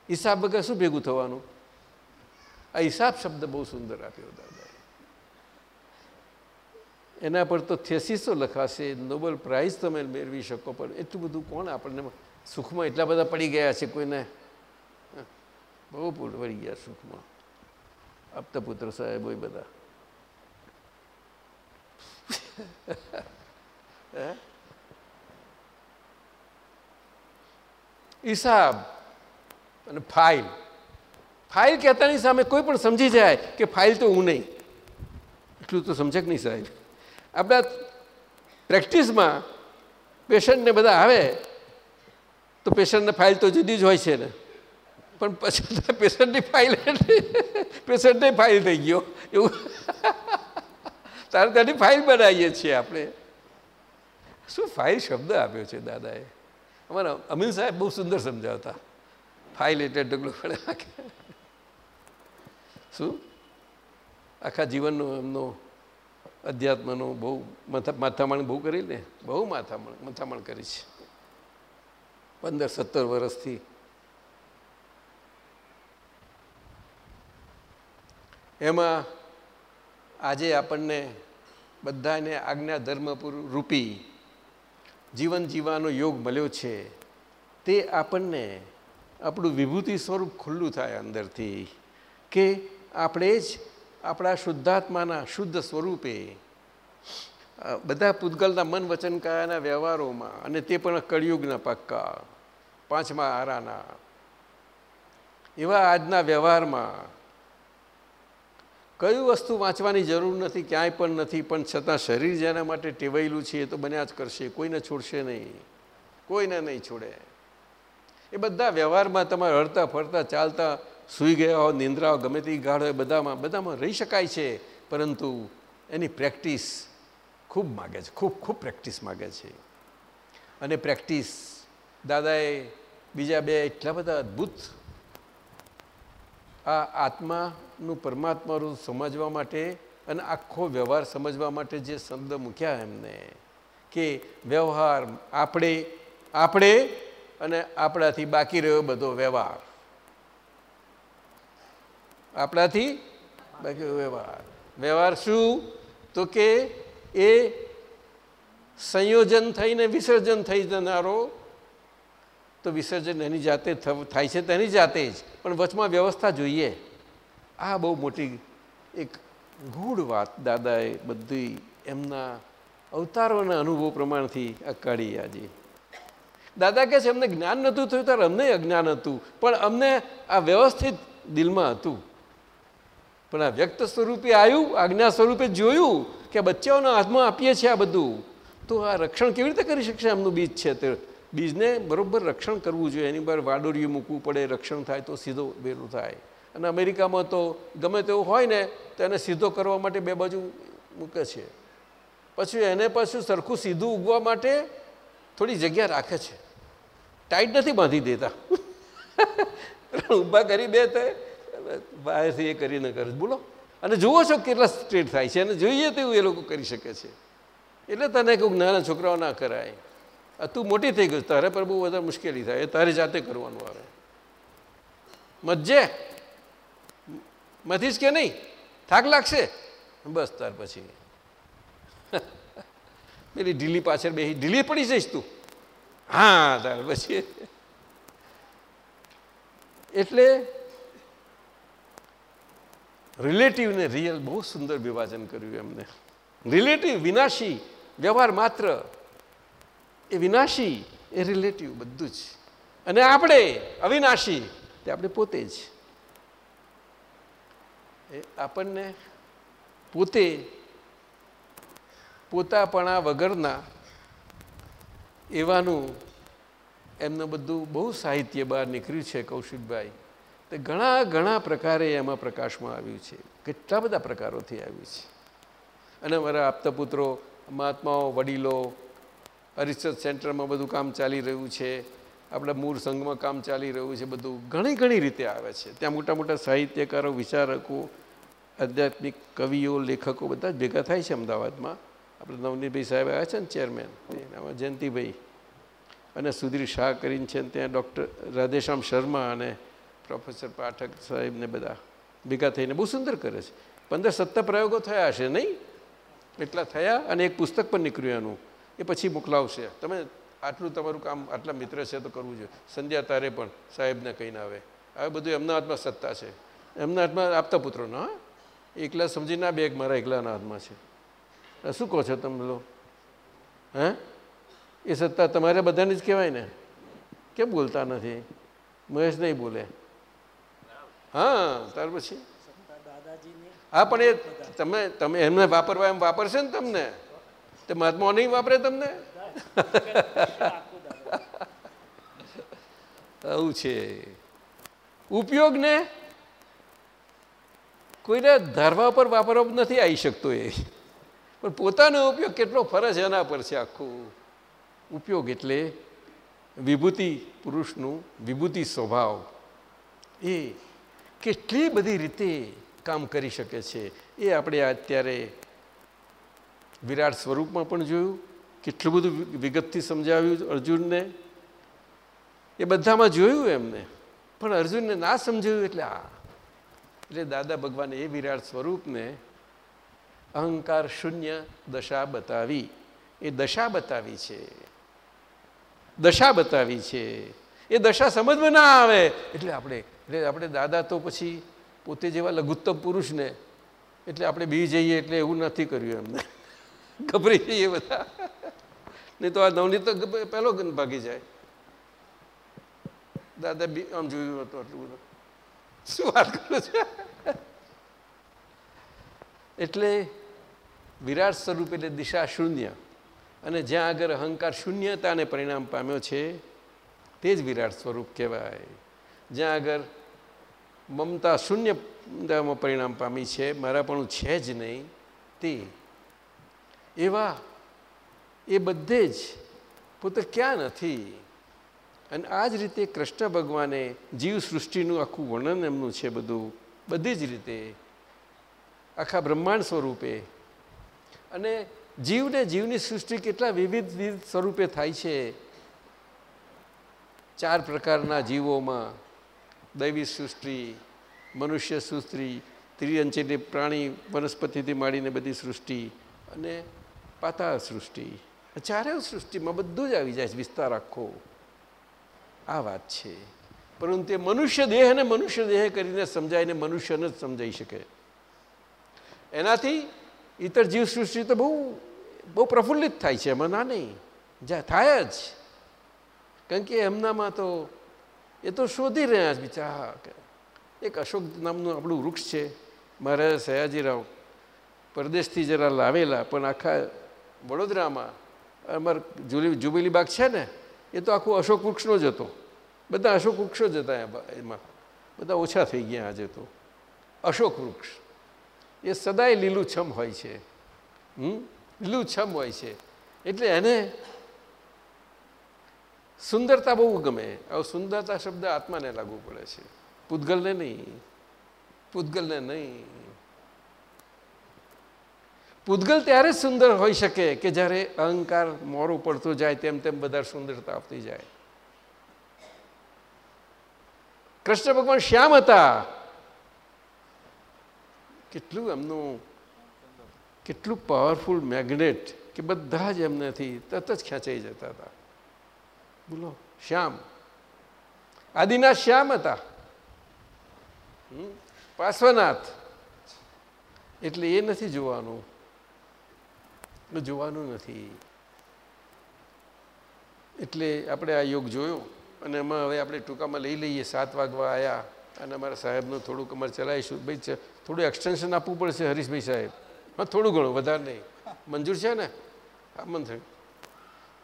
હિસાબ વગર શું ભેગું થવાનું? આ હિસાબ શબ્દ બહુ સુંદર આપ્યો દાદાએ એના પર તો થેસીસો લખાશે, નોબલ પ્રાઇઝ તમે મેળવી શકો, પણ એટલું બધું કોણ આપણને સુખમાં એટલા બધા પડી ગયા છે કોઈને? બહુ પડી ગયા સુખમાં. આપતા પુત્ર સાહેબ હોય બધા. હિસાબ. અને ફાઇલ. ફાઇલ કહેતાની સામે કોઈ પણ સમજી જાય કે ફાઇલ તો હું નહીં. એટલું તો સમજે નહીં સાહેબ. આપણા પ્રેક્ટિસમાં પેશન્ટને બધા આવે, તો પેશન્ટને ફાઇલ તો જુદી જ હોય છે ને. પણ પછી પેશન્ટની ફાઇલ પેશન્ટને ફાઇલ થઈ ગયો. એવું. તારે ત્યાંની ફાઇલ બનાવીએ છીએ આપણે. શું ફાઇલ શબ્દ આપ્યો છે દાદાએ? અમારા અમીન સાહેબ બહુ સુંદર સમજાવતા. ફાઇલ લીટર ડગલું પડે શું? આખા જીવનનો એમનો અધ્યાત્મનો બહુ માથામણ બહુ કરી ને બહુ માથામણ માથામણ કરી છે. પંદર, સત્તર વર્ષથી એમાં આજે આપણને બધાને આજ્ઞા ધર્મપુર રૂપી જીવન જીવવાનો યોગ મળ્યો છે. તે આપણને આપણું વિભૂતિ સ્વરૂપ ખુલ્લું થાય અંદરથી કે આપણે જ આપણા શુદ્ધાત્માના શુદ્ધ સ્વરૂપે બધા પૂતગલના મન વચન વ્યવહારોમાં અને તે પણ કળિયુગના પક્કા, પાંચમા આરાના, એવા આજના વ્યવહારમાં કયું વસ્તુ વાંચવાની જરૂર નથી, ક્યાંય પણ નથી, પણ છતાં શરીર જેના માટે ટેવાયેલું છે એ તો બન્યા જ કરશે, કોઈને છોડશે નહીં, કોઈને નહીં છોડે. એ બધા વ્યવહારમાં તમારે હરતા ફરતા, ચાલતા, સૂઈ ગયા હો, નિંદ્રા ગમે તે ગાઢ હોય, બધામાં બધામાં રહી શકાય છે. પરંતુ એની પ્રેક્ટિસ ખૂબ માગે છે, ખૂબ ખૂબ પ્રેક્ટિસ માગે છે. અને પ્રેક્ટિસ દાદાએ બીજા બે એટલા બધા અદ્ભુત આ આત્માનું પરમાત્માનું સમજવા માટે અને આખો વ્યવહાર સમજવા માટે જે શબ્દ મૂક્યા એમને કે વ્યવહાર આપણે આપણે અને આપણાથી બાકી રહ્યો બધો વ્યવહાર. આપણાથી બાકી વ્યવહાર. વ્યવહાર શું? તો કે એ સંયોજન થઈને વિસર્જન થઈ જનારો, તો વિસર્જન એની જાતે થાય છે તેની જાતે જ. પણ વચમાં વ્યવસ્થા જોઈએ. આ બહુ મોટી એક ગૂઢ વાત દાદાએ બધી એમના અવતારોના અનુભવ પ્રમાણથી આ કાઢી આજે. દાદા કહે છે, અમને જ્ઞાન નહોતું થયું, ત્યારે અમને અજ્ઞાન હતું. પણ અમને આ વ્યવસ્થિત દિલમાં હતું. પણ આ વ્યક્ત સ્વરૂપે આવ્યું, આજ્ઞા સ્વરૂપે જોયું કે બચ્ચાઓના હાથમાં આપીએ છીએ આ બધું, તો આ રક્ષણ કેવી રીતે કરી શકશે? એમનું બીજ છે તે. બીજને બરાબર રક્ષણ કરવું જોઈએ. એની બહાર વાડોરિયું મૂકવું પડે, રક્ષણ થાય તો સીધો વેરું થાય. અને અમેરિકામાં તો ગમે તેવું હોય ને, તો એને સીધો કરવા માટે બે બાજુ મૂકે છે. પછી એને પાછું સરખું સીધું ઉગવા માટે થોડી જગ્યા રાખે છે. ટાઈટ નથી બાંધી દેતા. ઊભા કરી દે તો, બહારથી એ કરીને કરે. બોલો. અને જુઓ છો કેટલા સ્ટ્રેટ થાય છે. અને જોઈએ તેવું એ લોકો કરી શકે છે. એટલે તને કહું, નાના છોકરાઓ ના કરાય. તું મોટી થઈ ગયું. તારે પર બહુ વધારે મુશ્કેલી થાય. એ તારે જાતે કરવાનું આવે. મજ્જે? મથીશ કે નહીં? થાક લાગશે? બસ, ત્યાર પછી. પેલી ઢીલી પાછળ બેસી ઢીલી પડી જઈશ તું. હા, તાર પછી. એટલે રિલેટિવ ને રિયલ બહુ સુંદર વિભાજન કર્યું એમને. રિલેટિવ વિનાશી, વ્યવહાર માત્ર. એ વિનાશી, એ રિલેટિવ બધું જ. અને આપણે અવિનાશી, તે આપણે પોતે જ. એ આપણને પોતે પોતાપણા વગરના એવાનું એમનું બધું બહુ સાહિત્ય બહાર નીકળ્યું છે કૌશિકભાઈ. તે ઘણા ઘણા પ્રકારે એમાં પ્રકાશમાં આવ્યું છે. કેટલા બધા પ્રકારોથી આવ્યું છે. અને મારા આપતા પુત્રો મહાત્માઓ, વડીલો રિસર્ચ સેન્ટરમાં બધું કામ ચાલી રહ્યું છે. આપણા મૂળ સંઘમાં કામ ચાલી રહ્યું છે. બધું ઘણી ઘણી રીતે આવે છે. ત્યાં મોટા મોટા સાહિત્યકારો, વિચારકો, આધ્યાત્મિક કવિઓ, લેખકો બધા ભેગા થાય છે અમદાવાદમાં. આપણે નવનીતભાઈ સાહેબ આવ્યા છે ને ચેરમેન એનામાં જયંતિભાઈ. અને સુધીર શાહ કરીને છે ત્યાં ડૉક્ટર રાધેશ્યામ શર્મા અને પ્રોફેસર પાઠક સાહેબને બધા ભેગા થઈને બહુ સુંદર કરે છે. પંદર સત્તર પ્રયોગો થયા હશે નહીં? એટલા થયા અને એક પુસ્તક પણ નીકળ્યું એનું. એ પછી મોકલાવશે. તમે આટલું તમારું કામ, આટલા મિત્ર છે તો કરવું જોઈએ. સંધ્યા તારે પણ સાહેબને કહીને આવે. હવે બધું એમના હાથમાં સત્તા છે. એમના હાથમાં આપતા પુત્રોનો એકલા સમજીના બેગ મારા એકલાના હાથમાં છે. શું કહો છો તમે લો હે? એ સત્તા તમારે બધાને જ કહેવાય ને. કેમ બોલતા નથી? મહેશ નહીં બોલે. હા, ત્યાર પછી? હા, પણ એ તમે તમે એમને વાપરવા એમ વાપરશે ને તમને? તે મહાત્મા નહીં વાપરે તમને? આવું છે. ઉપયોગને કોઈને ધારવા પર વાપરવા નથી, આવી શકતો એ. પણ પોતાનો ઉપયોગ કેટલો ફરજ એના પર છે આખું. ઉપયોગ એટલે વિભૂતિ પુરુષનું વિભૂતિ સ્વભાવ. એ કેટલી બધી રીતે કામ કરી શકે છે. એ આપણે અત્યારે વિરાટ સ્વરૂપમાં પણ જોયું. કેટલું બધું વિગતથી સમજાવ્યું અર્જુનને. એ બધામાં જોયું એમને. પણ અર્જુનને ના સમજાયું એટલે આ. એટલે દાદા ભગવાને એ વિરાટ સ્વરૂપને અહંકાર શૂન્ય દશા બતાવી. એ દશા બતાવી છે. દશા બતાવી છે. એ દશા સમજમાં ના આવે. એટલે આપણે એટલે આપણે દાદા તો પછી પોતે જેવા લઘુત્તમ પુરુષને, એટલે આપણે બી જઈએ એટલે એવું નથી કર્યું એમને. ગભરી જઈએ બધા. નહીં તો આ નવની તો પહેલો ભાગી જાય. દાદા બી આમ જોયું હતું આટલું બધું. શું વાત કરું છે? એટલે વિરાટ સ્વરૂપ એટલે દિશા શૂન્ય. અને જ્યાં આગળ અહંકાર શૂન્યતાને પરિણામ પામ્યો છે, તે જ વિરાટ સ્વરૂપ કહેવાય. જ્યાં આગળ મમતા શૂન્યતામાં પરિણામ પામી છે, મારા પણ છે જ નહીં, તે. એવા એ બધે જ પોતે ક્યાં નથી. અને આ જ રીતે કૃષ્ણ ભગવાને જીવ સૃષ્ટિનું આખું વર્ણન એમનું છે બધું. બધી જ રીતે આખા બ્રહ્માંડ સ્વરૂપે અને જીવને જીવની સૃષ્ટિ કેટલા વિવિધ વિવિધ સ્વરૂપે થાય છે. ચાર પ્રકારના જીવોમાં દૈવી સૃષ્ટિ, મનુષ્ય સૃષ્ટિ ત્રિઅંચેલી પ્રાણી, વનસ્પતિથી માંડીને બધી સૃષ્ટિ અને પાતાળ સૃષ્ટિ. ચારે સૃષ્ટિમાં બધું જ આવી જાય છે, વિસ્તાર આખો. આ વાત છે. પરંતુ મનુષ્ય દેહ અને મનુષ્ય દેહ કરીને સમજાઈને મનુષ્યને જ સમજાઈ શકે. એનાથી ઇતર જીવ સૃષ્ટિ તો બહુ બહુ પ્રફુલ્લિત થાય છે, એમાં ના નહીં જ્યાં થાય જ. કારણ કે એમનામાં તો, એ તો શોધી રહ્યા છે, બિચારા. એક અશોક નામનું આપણું વૃક્ષ છે, મહારાજા સયાજીરાવ. પરદેશથી જરા લાવેલા, પણ આખા વડોદરામાં, અમારે જુબેલી બાગ છે ને, એ તો આખું અશોક વૃક્ષનો જ હતો. બધા અશોક વૃક્ષો જ હતા એમાં. બધા ઓછા થઈ ગયા આજે તો. અશોક વૃક્ષ. એ સદાય લીલુંછમ હોય છે. હમ? લીલુંછમ હોય છે. એટલે એને સુંદરતા બહુ ગમે. હવે સુંદરતા શબ્દ આત્માને લાગુ પડે છે. પૂતગલને નહીં. પૂતગલને નહીં. પૂતગલ ત્યારે સુંદર હોઈ શકે કે જ્યારે અહંકાર મોરું પડતું જાય તેમ તેમ બધા સુંદરતા આવતી જાય. કૃષ્ણ ભગવાન શ્યામ હતા. કેટલું એમનું કેટલું પાવરફુલ મેગ્નેટ કે બધા જ એમનેથી તરત જ ખેંચાઈ જતા હતા. બોલો, શ્યામ. આદિનાથ શ્યામ હતા. પાર્શ્વનાથ. એટલે એ નથી જોવાનું. જોવાનું નથી. એટલે આપણે આ યોગ જોયો અને એમાં હવે આપણે ટૂંકામાં લઈ લઈએ, સાત વાગવા આવ્યા અને અમારા સાહેબનું થોડુંક અમારે ચલાવીશું. ભાઈ થોડું એક્સટેન્શન આપવું પડશે હરીશભાઈ સાહેબ. હા થોડું ઘણું વધારે નહીં. મંજૂર છે ને? હા મન થયું.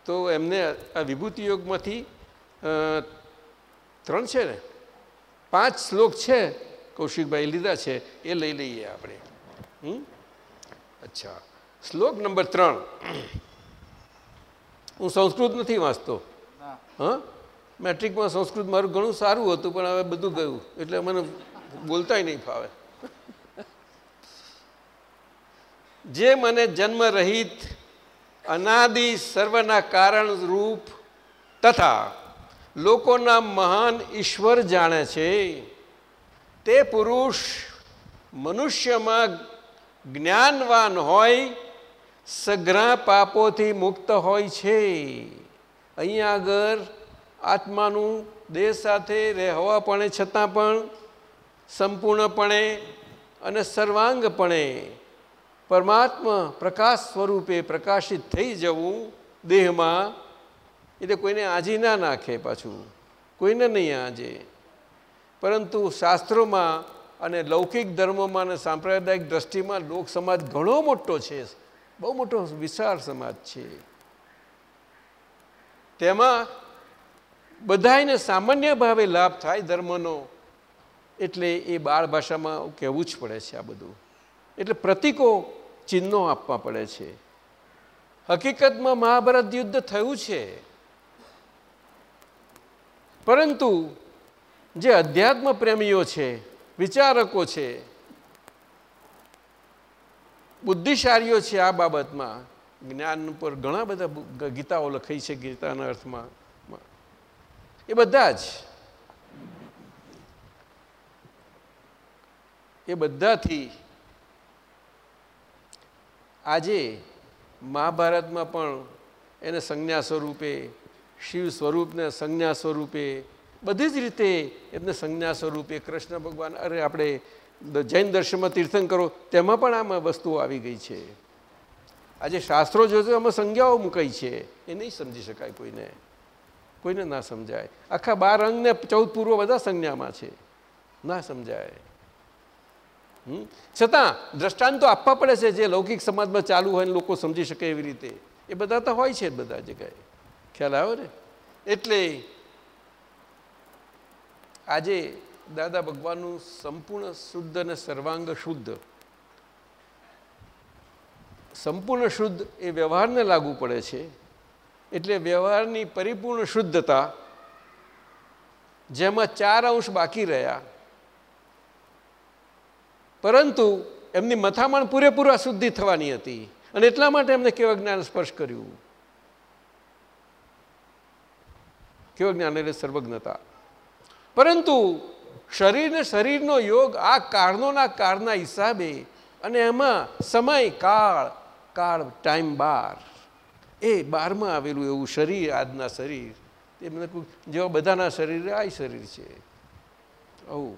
તો એમને આ વિભૂતિ યોગમાંથી ત્રણ છે ને? પાંચ શ્લોક છે કૌશિકભાઈ લીધા છે એ લઈ લઈએ આપણે. હમ? અચ્છા. શ્લોક નંબર ત્રણ. હું સંસ્કૃત નથી વાંચતો. હા? મેટ્રિકમાં સંસ્કૃત મારું ઘણું સારું હતું પણ હવે બધું ગયું. એટલે મને બોલતાય નહીં ફાવે. જે મને જન્મ રહિત અનાદિ સર્વના કારણ રૂપ તથા લોકોના મહાન ઈશ્વર જાણે છે, તે પુરુષ મનુષ્યમાં જ્ઞાનવાન હોય, સઘળા પાપોથી મુક્ત હોય છે. અહીંયા આગળ આત્માનું દેહ સાથે રહેવાપણે છતાં પણ સંપૂર્ણપણે અને સર્વાંગપણે પરમાત્મા પ્રકાશ સ્વરૂપે પ્રકાશિત થઈ જવું દેહમાં, એટલે કોઈને આજી ના નાખે પાછું, કોઈને નહીં આજે. પરંતુ શાસ્ત્રોમાં અને લૌકિક ધર્મોમાં અને સાંપ્રદાયિક દ્રષ્ટિમાં લોક સમાજ ઘણો મોટો છે, બહુ મોટો વિશાળ સમાજ છે. તેમાં બધાને સામાન્ય ભાવે લાભ થાય ધર્મનો, એટલે એ બાળ ભાષામાં કહેવું જ પડે છે આ બધું. એટલે પ્રતિકો ચિહ્નો આપવા પડે છે. હકીકતમાં મહાભારત યુદ્ધ થયું છે. પરંતુ જે અધ્યાત્મ પ્રેમીઓ છે, વિચારકો છે, બુદ્ધિશાળીઓ છે આ બાબતમાં, જ્ઞાન પર ઘણા બધા ગીતાઓ લખાઈ છે, ગીતાના અર્થમાં એ બધા જ, એ બધાથી આજે મહાભારતમાં પણ એને સંજ્ઞા સ્વરૂપે, શિવ સ્વરૂપને સંજ્ઞા સ્વરૂપે, બધી જ રીતે એમને સંજ્ઞા સ્વરૂપે કૃષ્ણ ભગવાન, અરે આપણે જૈન દર્શનમાં તીર્થંકરો, તેમાં પણ આમાં વસ્તુઓ આવી ગઈ છે. આજે શાસ્ત્રો જોજો એમાં સંજ્ઞાઓ મૂકાઈ છે. એ નહીં સમજી શકાય કોઈને. કોઈને ના સમજાય. આખા બાર અંગને ચૌદ પૂર્વ બધા સંજ્ઞામાં છે. ના સમજાય. છતાં, દ્રષ્ટાંતો આપવા પડે છે જે લૌકિક સમાજમાં ચાલુ હોય લોકો સમજી શકે એવી રીતે. એ બધા તો હોય છે બધા જગ્યાએ. ખ્યાલ આવ્યો ને? એટલે આજે દાદા ભગવાનનું સંપૂર્ણ શુદ્ધ અને સર્વાંગ શુદ્ધ. સંપૂર્ણ શુદ્ધ એ વ્યવહારને લાગુ પડે છે. એટલે વ્યવહારની પરિપૂર્ણ શુદ્ધતા, જેમાં ચાર અંશ બાકી રહ્યા પરંતુ એમની મથામણ પૂરેપૂરા શુદ્ધિ થવાની હતી અને એટલા માટે એમને કેવ જ્ઞાન સ્પર્શ કર્યું. કેવ જ્ઞાન એટલે સર્વજ્ઞતા. પરંતુ શરીરને શરીરનો યોગ આ કારણોના કાળના હિસાબે અને એમાં સમય, કાળ કાળ, ટાઈમ બાર, એ બારમાં આવેલું એવું શરીર, આજના શરીર. એમને જેવા બધાના શરીર આ શરીર છે. આવું.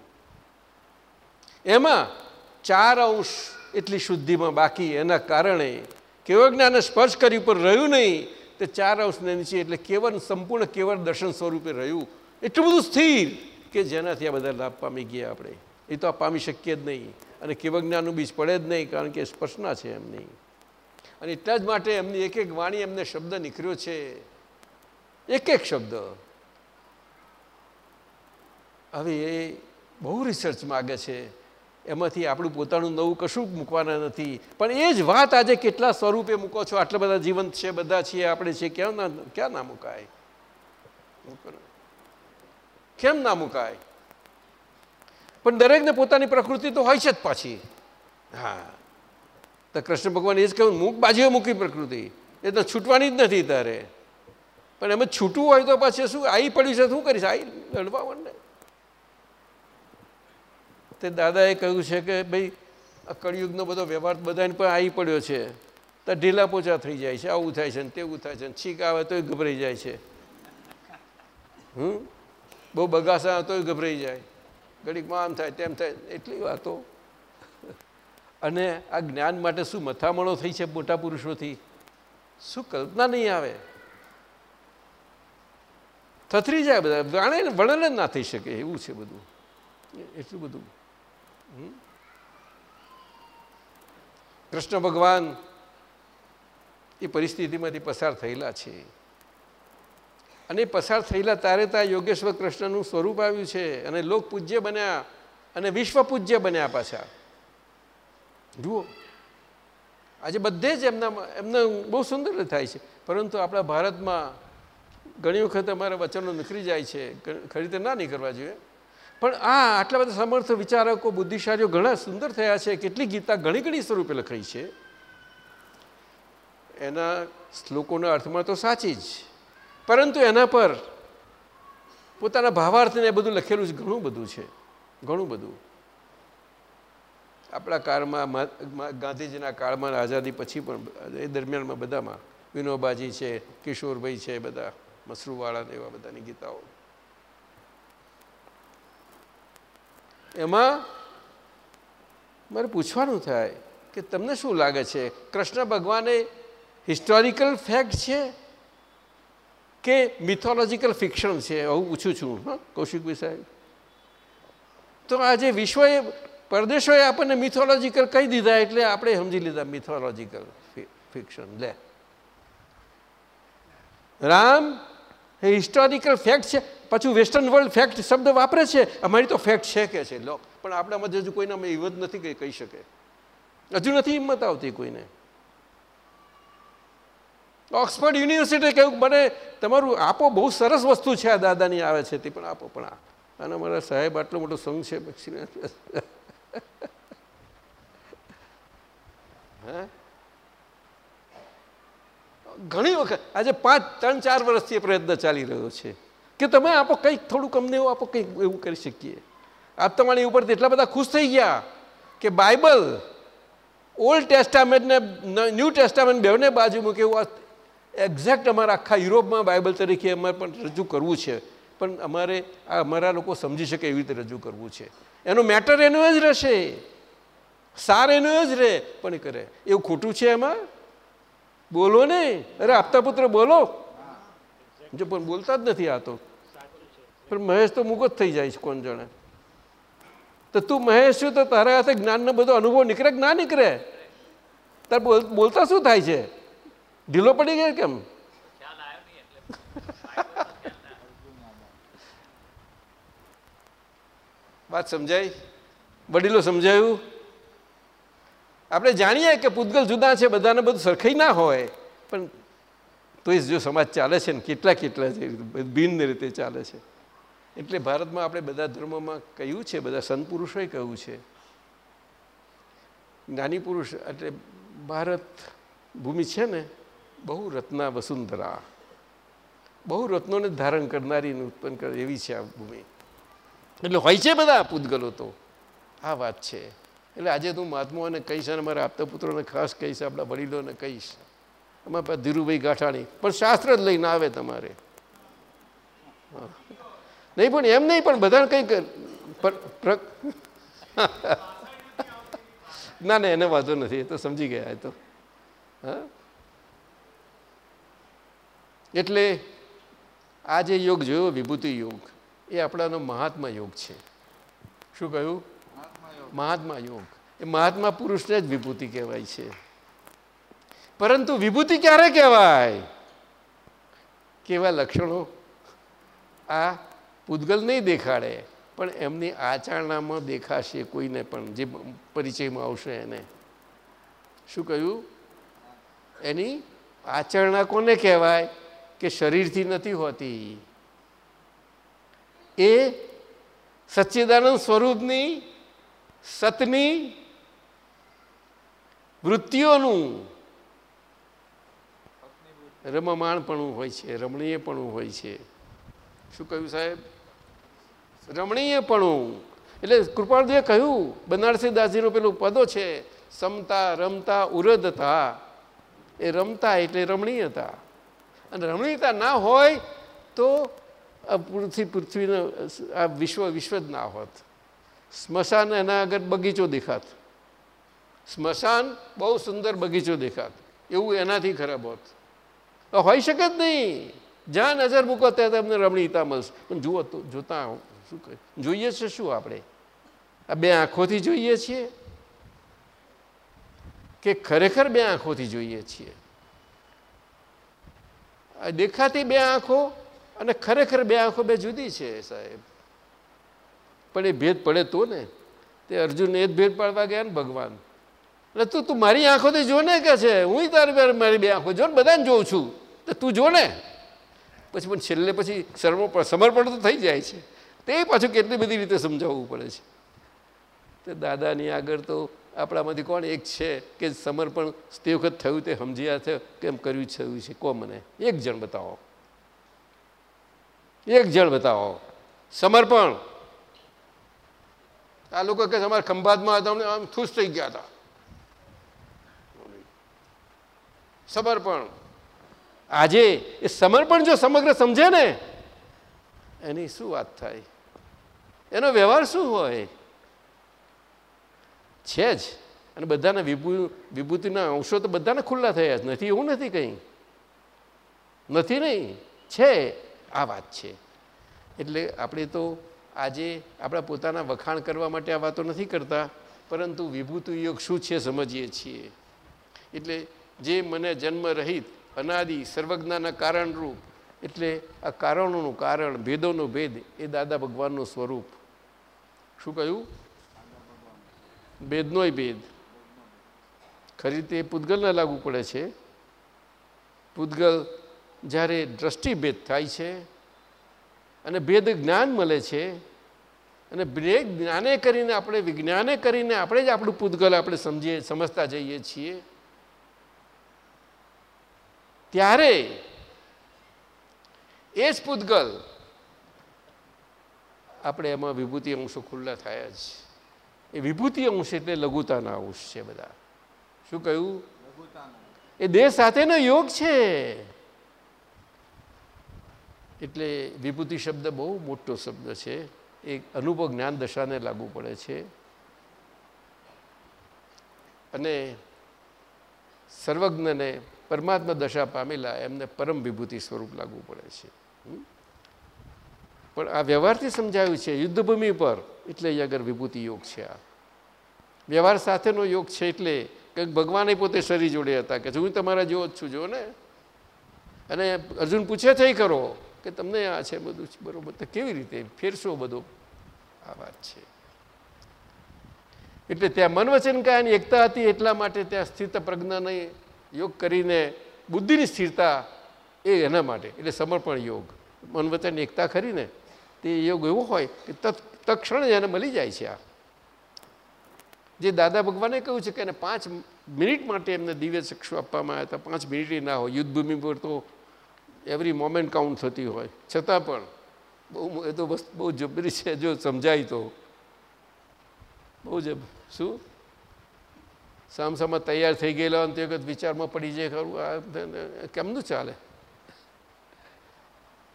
એમાં ચાર અંશ એટલી શુદ્ધિમાં બાકી એના કારણે કેવળ જ્ઞાને સ્પર્શ કર્યું પણ રહ્યું નહીં, તે ચાર અંશને નીચે એટલે કેવળ સંપૂર્ણ કેવળ દર્શન સ્વરૂપે રહ્યું. એટલું બધું સ્થિર કે જેનાથી આ બધા લાભ પામી ગયા આપણે. એ તો આ પામી શકીએ જ નહીં. અને કેવળ જ્ઞાનનું બીજ પડે જ નહીં કારણ કે સ્પર્શના છે એમની. અને એટલા જ માટે એમની એક એક વાણી એમને શબ્દ નીકળ્યો છે. એક એક શબ્દ. હવે એ બહુ રિસર્ચ માગે છે. એમાંથી આપણું પોતાનું નવું કશું મૂકવાના નથી. પણ એ જ વાત આજે કેટલા સ્વરૂપે મૂકો છો? આટલા બધા જીવંત છે, બધા છીએ, આપણે છીએ, ક્યાં ના ક્યાં ના મુકાય? કેમ ના મુકાય? પણ દરેકને પોતાની પ્રકૃતિ તો હોય છે જ પાછી. હા. તો કૃષ્ણ ભગવાન એ જ કહ્યું, મૂક બાજુએ મૂકી પ્રકૃતિ. એ તો છૂટવાની જ નથી તારે. પણ એમાં છૂટવું હોય તો પાછી શું આવી પડ્યું છે શું કરીશ? આવી લડવા માંડે. તે દાદાએ કહ્યું છે કે ભાઈ, આ કળિયુગનો બધો વ્યવહાર બધાને પણ આવી પડ્યો છે. તો ઢીલા પોચા થઈ જાય છે, આવું થાય છે ને તેવું થાય છે ને છીક આવે તોય ગભરાઈ જાય છે. હમ? બહુ બગાસા તોય ગભરાઈ જાય. ઘડીકમાં આમ થાય તેમ થાય, એટલી વાતો. અને આ જ્ઞાન માટે શું મથામણો થઈ છે મોટા પુરુષોથી? શું કલ્પના નહીં આવે? થથરી જાય બધા, જાણે વર્ણન જ ના થઈ શકે, એવું છે બધું. એટલું બધું. કૃષ્ણ ભગવાન એ પરિસ્થિતિમાંથી પસાર થયેલા છે અને પસાર થયેલા તારે ત્યાં યોગેશ્વર કૃષ્ણનું સ્વરૂપ આવ્યું છે અને લોક પૂજ્ય બન્યા અને વિશ્વ પૂજ્ય બન્યા પાછા જુઓ આજે બધે જ એમના એમને બહુ સુંદર થાય છે. પરંતુ આપણા ભારતમાં ઘણી વખત અમારા વચનો નીકળી જાય છે. ખરી રીતે ના નીકળવા જોઈએ. પણ આ આટલા બધા સમર્થ વિચારકો બુદ્ધિશાળીઓ ઘણા સુંદર થયા છે. કેટલી ગીતા ઘણી ઘણી સ્વરૂપે લખાઈ છે. એના શ્લોકોના અર્થમાં તો સાચી જ. પરંતુ એના પર પોતાના ભાવાર્થને બધું લખેલું જ ઘણું બધું છે. ઘણું બધું. આપણા કાળમાં ગાંધીજીના કાળમાં આઝાદી પછી પણ એ દરમિયાનમાં બધામાં વિનોબાજી છે, કિશોરભાઈ છે, બધા મસરૂવાળા એવા બધાની ગીતાઓ. એમાં મારે પૂછવાનું થાય કે તમને શું લાગે છે? કૃષ્ણ ભગવાને હિસ્ટોરિકલ ફેક્ટ છે કે મિથોલોજીકલ ફિક્શન છે? હું પૂછું છું, હા કૌશિકભાઈ સાહેબ. તો આજે વિશ્વએ, પરદેશોએ આપણને મિથોલોજીકલ કહી દીધા એટલે આપણે સમજી લીધા મિથોલોજીકલ ફિક્શન લે. રામ હિસ્ટોરિકલ ફેક્ટ છે. પાછું વેસ્ટર્ન વર્લ્ડ ફેક્ટ શબ્દ વાપરે છે. અમારી તો ફેક્ટ છે કે છે. લો, પણ આપણામાં હજુ કોઈને અમે હિંમત નથી કે કહી શકે. હજુ નથી હિંમત આવતી કોઈને. ઓક્સફર્ડ યુનિવર્સિટી કહ્યું, મને તમારું આપો, બહુ સરસ વસ્તુ છે આ દાદાની આવે છે તે, પણ આપો, પણ અને મારા સાહેબ આટલો મોટો સંઘ છે હે? ઘણી વખત, આજે પાંચ, ત્રણ, ચાર વર્ષથી પ્રયત્ન ચાલી રહ્યો છે. કે તમે આપો કંઈક થોડુંક અમને એવું આપો કંઈક એવું કરી શકીએ. આપ તમારી ઉપરથી એટલા બધા ખુશ થઈ ગયા કે બાઇબલ ઓલ્ડ ટેસ્ટામેન્ટને ન્યૂ ટેસ્ટામેન્ટ બેવને બાજુ મૂકે એવું એક્ઝેક્ટ અમારા આખા યુરોપમાં બાઇબલ તરીકે અમારે પણ રજૂ કરવું છે. પણ અમારે આ અમારા લોકો સમજી શકે એવી રીતે રજૂ કરવું છે. એનો મેટર એનો જ રહેશે. સાર એનો જ રહે. પણ એ કરે. એવું ખોટું છે એમાં? બોલો ને. અરે આપતા પુત્ર બોલો. જો પણ બોલતા જ નથી આ તો. પણ મહેશ તો મૂકો થઈ જાય છે કોણ જાણે? તો તું મહેશ છું તો તારા હાથે જ્ઞાનનો બધો અનુભવ નીકળે કે ના નીકળે? તાર બોલતા શું થાય છે? ઢીલો પડી ગયો કેમ? વાત સમજાય વડીલો સમજાયું? આપણે જાણીએ કે પૂતગલ જુદા છે, બધાને બધું સરખાઈ ના હોય, પણ તો જો સમાજ ચાલે છે ને કેટલા કેટલા છે ભિન્ન રીતે ચાલે છે. એટલે ભારતમાં આપણે બધા ધર્મોમાં કહ્યું છે, બધા સંતપુરુષોએ કહ્યું છે. જ્ઞાની પુરુષ એટલે ભારત ભૂમિ છે ને, બહુ રત્ના વસુંધરા. બહુ રત્નોને ધારણ કરનારી ઉત્પન્ન કરે, એવી છે આ ભૂમિ. એટલે હોય છે બધા પૂતગલો તો. આ વાત છે. એટલે આજે હું મહાત્માઓને કહીશ અને મારા આપતા પુત્રોને ખાસ કહીશ, આપણા વડીલોને કહીશ. અમારા ધીરુભાઈ ગાંઠાણી, પણ શાસ્ત્ર જ લઈને આવે તમારે. નહીં, પણ એમ નહીં, પણ બધાને કંઈક ના ના, એને વાંધો નથી, એ તો સમજી ગયા એ તો. હા? એટલે આ જે યોગ જોયો, વિભૂતિ યોગ, એ આપણાનો મહાત્મા યોગ છે. શું કહ્યું? મહાત્મા યોગ. એ મહાત્મા પુરુષને જ વિભૂતિ કહેવાય છે. પરંતુ વિભૂતિ ક્યારે કહેવાય? કેવા લક્ષણો? આ પૂતગલ નહીં દેખાડે, પણ એમની આચરણામાં દેખાશે કોઈને પણ, જે પરિચયમાં આવશે એને. શું કહ્યું? એની આચરણા કોને કહેવાય? કે શરીરથી નથી હોતી. એ સચ્ચિદાનંદ સ્વરૂપની સતની વૃત્તિઓનું રમમાણપણું હોય છે રમણીયપણું હોય છે. શું કહ્યું સાહેબ? રમણીયપણું એટલે કૃપાળદેવે કહ્યું, બનારસી દાસજીનું પેલું પદો છે, સમતા, રમતા, ઉરદતા. એ રમતા એટલે રમણીય હતા અને રમણીયતા ના હોય તો પૃથ્વી, પૃથ્વીનો, આ વિશ્વ વિશ્વ જ ના હોત. સ્મશાન એના આગળ બગીચો દેખાત. સ્મશાન બહુ સુંદર બગીચો દેખાત. એવું એનાથી ખરાબ હોત. હોઈ શકે જ નહીં. જ્યાં નજર મૂકો ત્યાં તમને રમણીયતા મળશે. પણ જુઓ તો, જોતા શું જોઈએ છે શું આપણે? આ બે આંખોથી જોઈએ છીએ? કે ખરેખર બે આંખોથી જોઈએ છીએ? દેખાતી બે આંખો અને ખરેખર બે આંખો બે જુદી છે સાહેબ. પણ એ ભેદ પડે તો ને? તે અર્જુનને એ જ ભેદ પાડવા ગયા ને ભગવાન. એટલે તું તું મારી આંખોથી જો ને કે છે? હું તારી મારી બે આંખો જો ને બધાને જોઉં છું. તો તું જો ને. પછી પણ છેલ્લે પછી સમર્પણ તો થઈ જાય છે. તે પાછું કેટલી બધી રીતે સમજાવવું પડે છે? તો દાદાની આગળ તો આપણામાંથી કોણ એક છે કે સમર્પણ તે વખત થયું તે સમજ્યા છે? કેમ કર્યું થયું છે? કો મને. એક જણ બતાવો. એક જણ બતાવો. સમર્પણ. આ લોકો કે અમારા ખંભાતમાં હતા, અમને આમ ખુશ થઈ ગયા હતા. સમર્પણ. આજે એ સમર્પણ જો સમગ્ર સમજે ને, એની શું વાત થાય? એનો વ્યવહાર શું હોય? છે જ. અને બધાના વિભૂ, વિભૂતિના અંશો તો બધાને ખુલ્લા થયા જ. નથી, એવું નથી કંઈ? નથી નહીં? છે. આ વાત છે. એટલે આપણે તો આજે આપણા પોતાના વખાણ કરવા માટે આ વાતો નથી કરતા, પરંતુ વિભૂતિ યોગ શું છે સમજીએ છીએ. એટલે જે મને જન્મ રહિત, અનાદિ, સર્વજ્ઞાના કારણરૂપ, એટલે આ કારણોનું કારણ, ભેદોનો ભેદ એ દાદા ભગવાનનું સ્વરૂપ. શું કહ્યું? ભેદનોય ભેદ. ખરી રીતે પૂતગલને લાગુ પડે છે. પૂતગલ જ્યારે દ્રષ્ટિભેદ થાય છે અને ભેદ જ્ઞાન મળે છે અને બ્રેક જ્ઞાને કરીને આપણે વિજ્ઞાને કરીને આપણે જ આપણું પૂતગલ આપણે સમજીએ, સમજતા જઈએ છીએ. ત્યારે એ જ પૂતગલ આપણે એમાં વિભૂતિ અંશો ખુલ્લા થયા જ એ વિભૂતિ અંશ એટલે લઘુતાના અંશ છે બધા. શું કહ્યું? એ દેહ સાથેનો યોગ છે. એટલે વિભૂતિ શબ્દ બહુ મોટો શબ્દ છે. એ અનુભવ જ્ઞાન દશાને લાગુ પડે છે. અને સર્વજ્ઞને પરમાત્મા દશા પામેલા એમને પરમ વિભૂતિ સ્વરૂપ લાગુ પડે છે. પણ આ વ્યવહારથી સમજાયું છે, યુદ્ધભૂમિ પર. એટલે આગળ વિભૂતિ યોગ છે આ. વ્યવહાર સાથેનો યોગ છે એટલે કંઈક ભગવાને પોતે શરીર જોડે હતા કે હું તમારા જેવો જ છું, જો ને? અને અર્જુન પૂછે છે કરો કે તમને આ છે બધું બરાબર, તો કેવી રીતે? ફેરશો બધો. આ વાત છે. એટલે ત્યાં મન વચન એકતા હતી એટલા માટે ત્યાં સ્થિત પ્રજ્ઞાને યોગ કરીને બુદ્ધિની સ્થિરતા એ એના માટે, એટલે સમર્પણ યોગ. મન એકતા ખરી ને? તે યોગ એવો હોય કે તત્ક્ષણ જ એને મળી જાય છે આ. જે દાદા ભગવાને કહ્યું છે કે એને પાંચ મિનિટ માટે એમને દિવ્ય ચક્ષુ આપવામાં આવ્યા હતા. પાંચ મિનિટ ના હોય. યુદ્ધભૂમિ પર તો એવરી મોમેન્ટ કાઉન્ટ થતી હોય. છતાં પણ બહુ એ તો બસ બહુ જબરી છે જો સમજાય તો. બહુ જબ શું? સામસામાં તૈયાર થઈ ગયેલા અને વખત વિચારમાં પડી જાય ખરું. આ કેમનું ચાલે?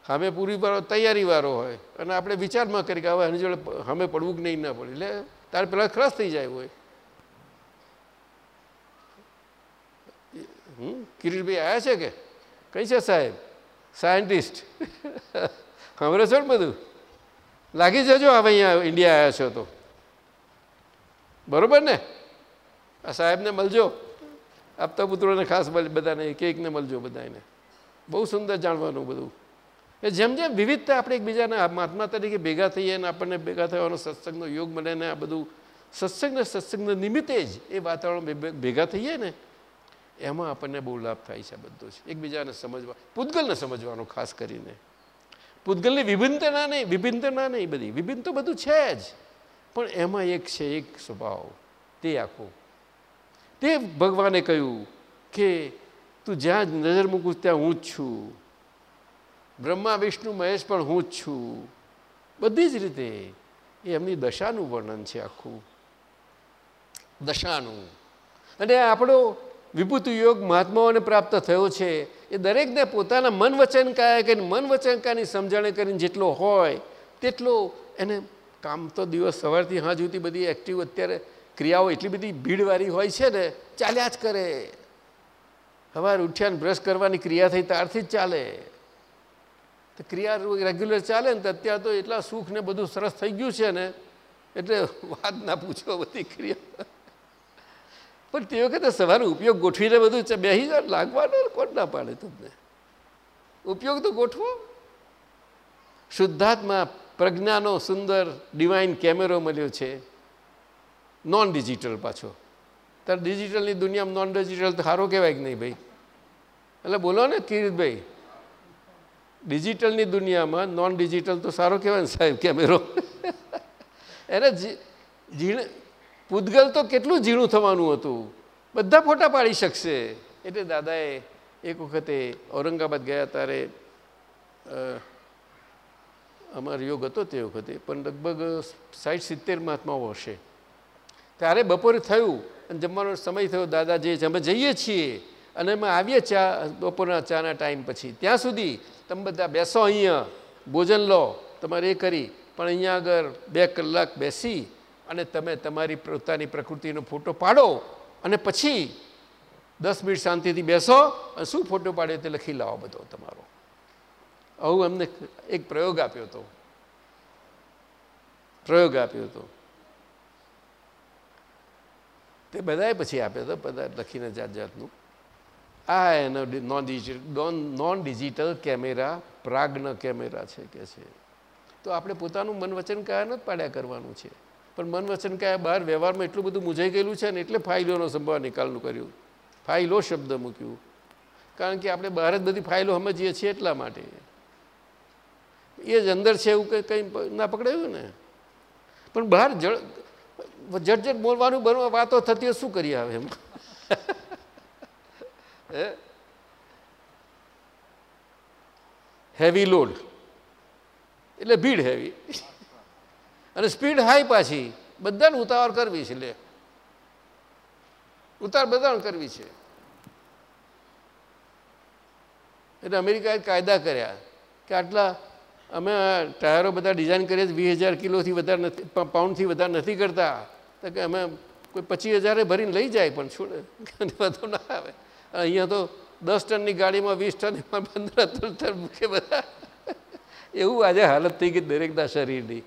સામે પૂરી વારો તૈયારી વાળો હોય. અને આપણે વિચારમાં કરી કે હવે એની જોડે સામે પડવું કે નહીં ના પડે. એટલે તારે પેલા ખરાશ થઈ જાય હોય. હમ? કિરીટભાઈ આવ્યા છે કે? કઈ છે સાહેબ? સાયન્ટિસ્ટ. સાંભળે છો ને બધું? લાગી જજો હવે અહીંયા ઇન્ડિયા આવ્યા છો તો. બરોબર ને? આ સાહેબને મળજો. આપતા પુત્રોને ખાસ બધાને એક એકને મળજો બધાને બહુ સુંદર જાણવાનું બધું. એ જેમ જેમ વિવિધતા આપણે એકબીજાના મહાત્મા તરીકે ભેગા થઈએ અને આપણને ભેગા થવાનો સત્સંગનો યોગ મળે ને આ બધું સત્સંગને સત્સંગના નિમિત્તે જ એ વાતાવરણ ભેગા થઈએ ને, એમાં આપણને બહુ લાભ થાય છે બધો જ. એકબીજાને સમજવા, પૂતગલને સમજવાનો ખાસ કરીને. પૂતગલની વિભિન્નતા નહીં વિભિન્નતા નહીં બધી. વિભિન્ન તો બધું છે જ. પણ એમાં એક છે, એક સ્વભાવ. તે આખો. તે ભગવાને કહ્યું કે, તું જ્યાં નજર મૂકું ત્યાં હું જ છું. બ્રહ્મા, વિષ્ણુ, મહેશ પણ હું જ છું. બધી જ રીતે એ એમની દશાનું વર્ણન છે આખું. દશાનું. અને આપણો વિભૂત યોગ મહાત્માઓને પ્રાપ્ત થયો છે. એ દરેકને પોતાના મન વચન કાયા કરીને મન વચન સમજણ કરીને જેટલો હોય તેટલો એને કામ તો દિવસ સવારથી હાં જુદી બધી એક્ટિવ અત્યારે ક્રિયાઓ એટલી બધી ભીડવાળી હોય છે ને, ચાલ્યા જ કરે. સવાર ઉઠ્યા બ્રશ કરવાની ક્રિયા થઈ ત્યારથી જ ચાલે. તો ક્રિયા રેગ્યુલર ચાલે ને તો અત્યારે તો એટલા સુખ ને બધું સરસ થઈ ગયું છે ને, એટલે વાત ના પૂછો બધી ક્રિયા. પણ તે વખતે સવારે ઉપયોગ ગોઠવીને બધું બેસી જાય લાગવાનો કોણ ના પાડે તમને? ઉપયોગ તો ગોઠવો. શુદ્ધાત્મા પ્રજ્ઞાનો સુંદર ડિવાઇન કેમેરો મળ્યો છે. નોન ડિજિટલ પાછો. તાર ડિજિટલની દુનિયામાં નોન ડિજિટલ તો સારો કહેવાય કે નહીં ભાઈ? એટલે બોલો ને કિરીટભાઈ. ડિજિટલની દુનિયામાં નોન ડિજિટલ તો સારો કહેવાય ને સાહેબ, કેમેરો? એને ઝીણ, પૂતગલ તો કેટલું ઝીણું થવાનું હતું. બધા ફોટા પાડી શકશે. એટલે દાદાએ એક વખતે ઔરંગાબાદ ગયા ત્યારે અમારો યોગ હતો તે વખતે, પણ લગભગ સાઠ સિત્તેર મહાત્માઓ હશે. ત્યારે બપોરે થયું અને જમવાનો સમય થયો. દાદા જે અમે જઈએ છીએ. અને અમે આવીએ ચા, બપોરના ચાના ટાઈમ પછી. ત્યાં સુધી તમે બધા બેસો અહીંયા, ભોજન લો, તમારે એ કરી. પણ અહીંયા આગળ બે કલાક બેસી અને તમે તમારી પોતાની પ્રકૃતિનો ફોટો પાડો અને પછી દસ મિનિટ શાંતિથી બેસો અને શું ફોટો પાડ્યો તે લખી લાવો બધો તમારો. આવું અમને એક પ્રયોગ આપ્યો હતો. પ્રયોગ આપ્યો હતો. તે બધાએ પછી આપ્યો હતો, બધા લખીને જાત જાતનું. આ એનો non digital non digital camera પ્રાગ્ન camera છે કે છે. તો આપણે પોતાનું મન વચન કયા નથી પાડ્યા કરવાનું છે. પણ મન વચન કયા બહાર વ્યવહારમાં એટલું બધું મૂંઝાઈ ગયેલું છે ને એટલે ફાઇલોનો સંભાવ નિકાલનું કર્યું. ફાઇલો શબ્દ મૂક્યું. કારણ કે આપણે બહાર જ બધી ફાઇલો સમજીએ છીએ એટલા માટે. એ જ અંદર છે એવું કંઈ કંઈ ના પકડાયું ને? પણ બહાર જળ જટ જટ બોલવાનું બનવા વાતો થતી શું કરીએ આવે એમ? હેવી લોડ એટલે ભીડ હેવી અને સ્પીડ હાઈ પાછી. બધાને ઉતાવળ કરવી છે લે. ઉતાર બધાને કરવી છે. એટલે અમેરિકાએ કાયદા કર્યા કે આટલા અમે ટાયરો બધા ડિઝાઇન કરીએ વીસ હજાર કિલોથી વધારે નથી પાઉન્ડથી વધારે નથી કરતા. તો કે અમે કોઈ પચીસ હજારે ભરીને લઈ જાય પણ છોડે બધું ના આવે. અહીંયા તો દસ ટનની ગાડીમાં વીસ ટન પંદર ટન મૂકે બધા. એવું આજે હાલત થઈ ગઈ દરેકના શરીરની.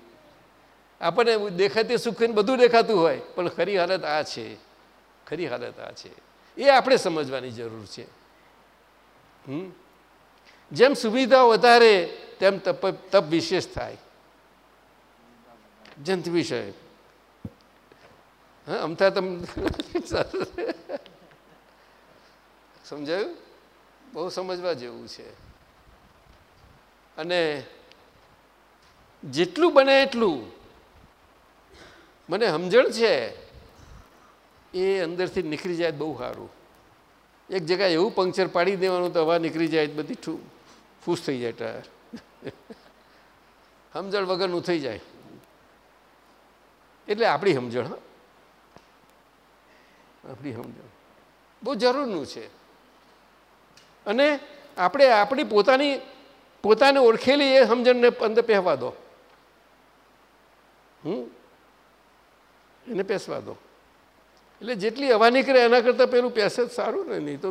આપણને દેખાતી સુખીને બધું દેખાતું હોય, પણ ખરી હાલત આ છે. ખરી હાલત આ છે. એ આપણે સમજવાની જરૂર છે. જેમ સુવિધાઓ વધારે, તેમ તપ તપ વિશેષ થાય. જંત વિષય. હા, અમથા તમ સમજાયું? બહુ સમજવા જેવું છે. અને જેટલું બને એટલું, મને સમજણ છે, એ અંદરથી નીકળી જાય બહુ સારું. એક જગ્યાએ એવું પંક્ચર પાડી દેવાનું તો હવા નીકળી જાય, બધી ફૂસ થઈ જાય ટાયર. સમજણ વગરનું થઈ જાય. એટલે આપણી સમજણ, હા. આપણી સમજણ. બહુ જરૂરનું છે. અને આપણે આપણી પોતાની, પોતાને ઓળખેલી એ સમજણને અંદર પહેવા દો. હમ? એને પેસવા દો. એટલે જેટલી હવા નીકળે એના કરતાં પેલું પેસે જ સારું ને, નહીં તો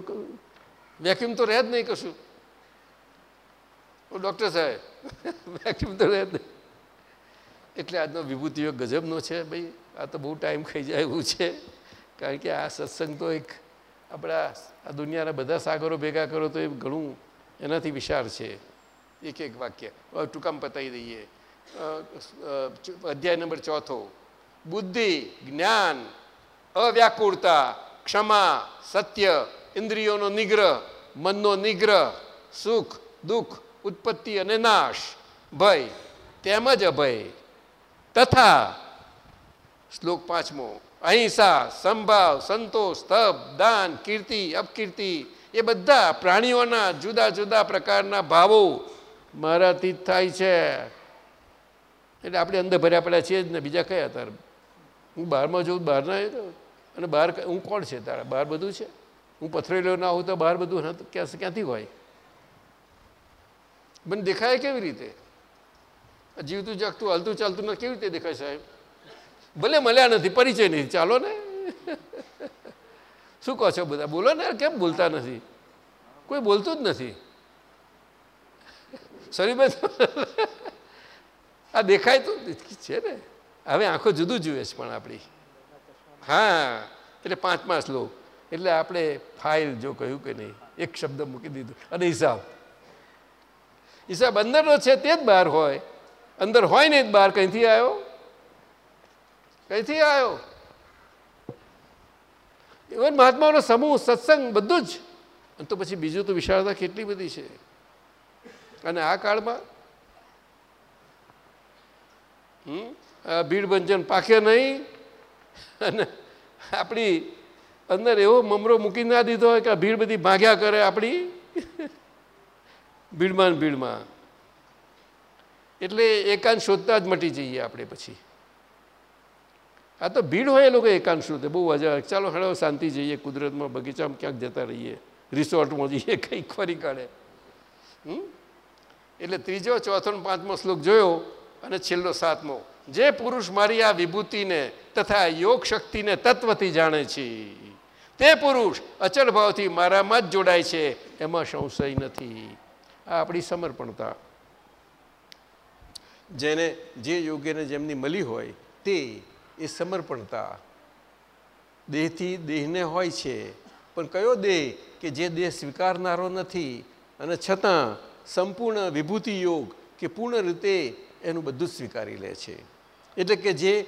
વેક્યુમ તો રહે જ નહીં કશું. ડૉક્ટર સાહેબ વેક્યુમ તો રહે જ નહીં. એટલે આજનો વિભૂતિ યોગ ગજબનો છે ભાઈ. આ તો બહુ ટાઈમ ખાઈ જાય એવું છે. કારણ કે આ સત્સંગ તો એક આપણા આ દુનિયાના બધા સાગરો ભેગા કરો તો એ ઘણું એનાથી વિશાળ છે. એક એક વાક્ય. ટૂંકામ પતાવી દઈએ. અધ્યાય નંબર ચોથો. બુદ્ધિ, જ્ઞાન, અવ્યાકુળતા, ક્ષમા, સત્ય, ઇન્દ્રિયોનો નિગ્રહ, મનનો નિગ્રહ, સુખ, દુઃખ, ઉત્પત્તિ અને નાશ, ભય, તેમજ અભય. તથા શ્લોક પાંચમો. અહિંસા, સંભાવ, સંતોષ, તપ, દાન, કીર્તિ, અપકીર્તિ, એ બધા પ્રાણીઓના જુદા જુદા પ્રકારના ભાવો મારાથી જ થાય છે. એટલે આપણે અંદર ભર્યા પડ્યા છીએ જ ને. બીજા કયા તાર? હું બહારમાં જોઉં બહારના અને બહાર હું કોણ છે તારા? બહાર બધું છે? હું પથરેલો ના હોઉં તો બહાર બધું ક્યાંથી હોય? મને દેખાય કેવી રીતે? જીવતું જાગતું, હલતું ચાલતું કેવી રીતે દેખાય સાહેબ? ભલે મળ્યા નથી, પરિચય નથી ચાલો ને. શું કહો છો બધા? બોલો ને, કેમ બોલતા નથી? કોઈ બોલતું જ નથી. શરીરભાઈ આ દેખાય તો છે ને. હવે આંખો જુદું જુએ છે પણ આપણી. હા, એટલે પાંચ પાંચ શ્લોક. એટલે આપણે ફાઇલ જો કહ્યું કે નહીં, એક શબ્દ મૂકી દીધો. અને હિસાબ હિસાબ અંદરનો છે તે જ બહાર હોય. અંદર હોય ને જ બહાર, કંઈથી આવ્યો? કંઈથી આવ્યો ઇવન મહાત્માઓનો સમૂહ, સત્સંગ બધું જ. તો પછી બીજું તો વિશાળતા કેટલી બધી છે. અને આ કાળમાં? ભીડ ભંજન પાકે નહીં. અને આપણી અંદર એવો મમરો મૂકી ના દીધો હોય કે ભીડ બધી ભાગ્યા કરે આપણી. ભીડમાં ભીડમાં. એટલે એકાંત શોધતા જ મટી જઈએ આપણે પછી. આ તો ભીડ હોય એ લોકો એકાંત શોધે બહુ મજા ચાલો હળો શાંતિ જઈએ, કુદરતમાં બગીચામાં ક્યાંક જતા રહીએ. રિસોર્ટમાં જઈએ, કંઈક ફરી કાઢે. એટલે ત્રીજો, ચોથો પાંચમો શ્લોક જોયો અને છેલ્લો સાતમો. જે પુરુષ મારી આ વિભૂતિને તથા યોગ શક્તિને તત્વથી જાણે છે, તે પુરુષ અચળ ભાવથી મારામાં જ જોડાય છે, એમાં સંશય નથી. આ આપણી સમર્પણતા. જેને જે યોગ્યને જેમની મળી હોય તે એ સમર્પણતા. દેહથી દેહને હોય છે, પણ કયો દેહ કે જે દેહ સ્વીકારનારો નથી અને છતાં સંપૂર્ણ વિભૂતિ યોગ કે પૂર્ણ રીતે એનું બધું સ્વીકારી લે છે. એટલે કે જે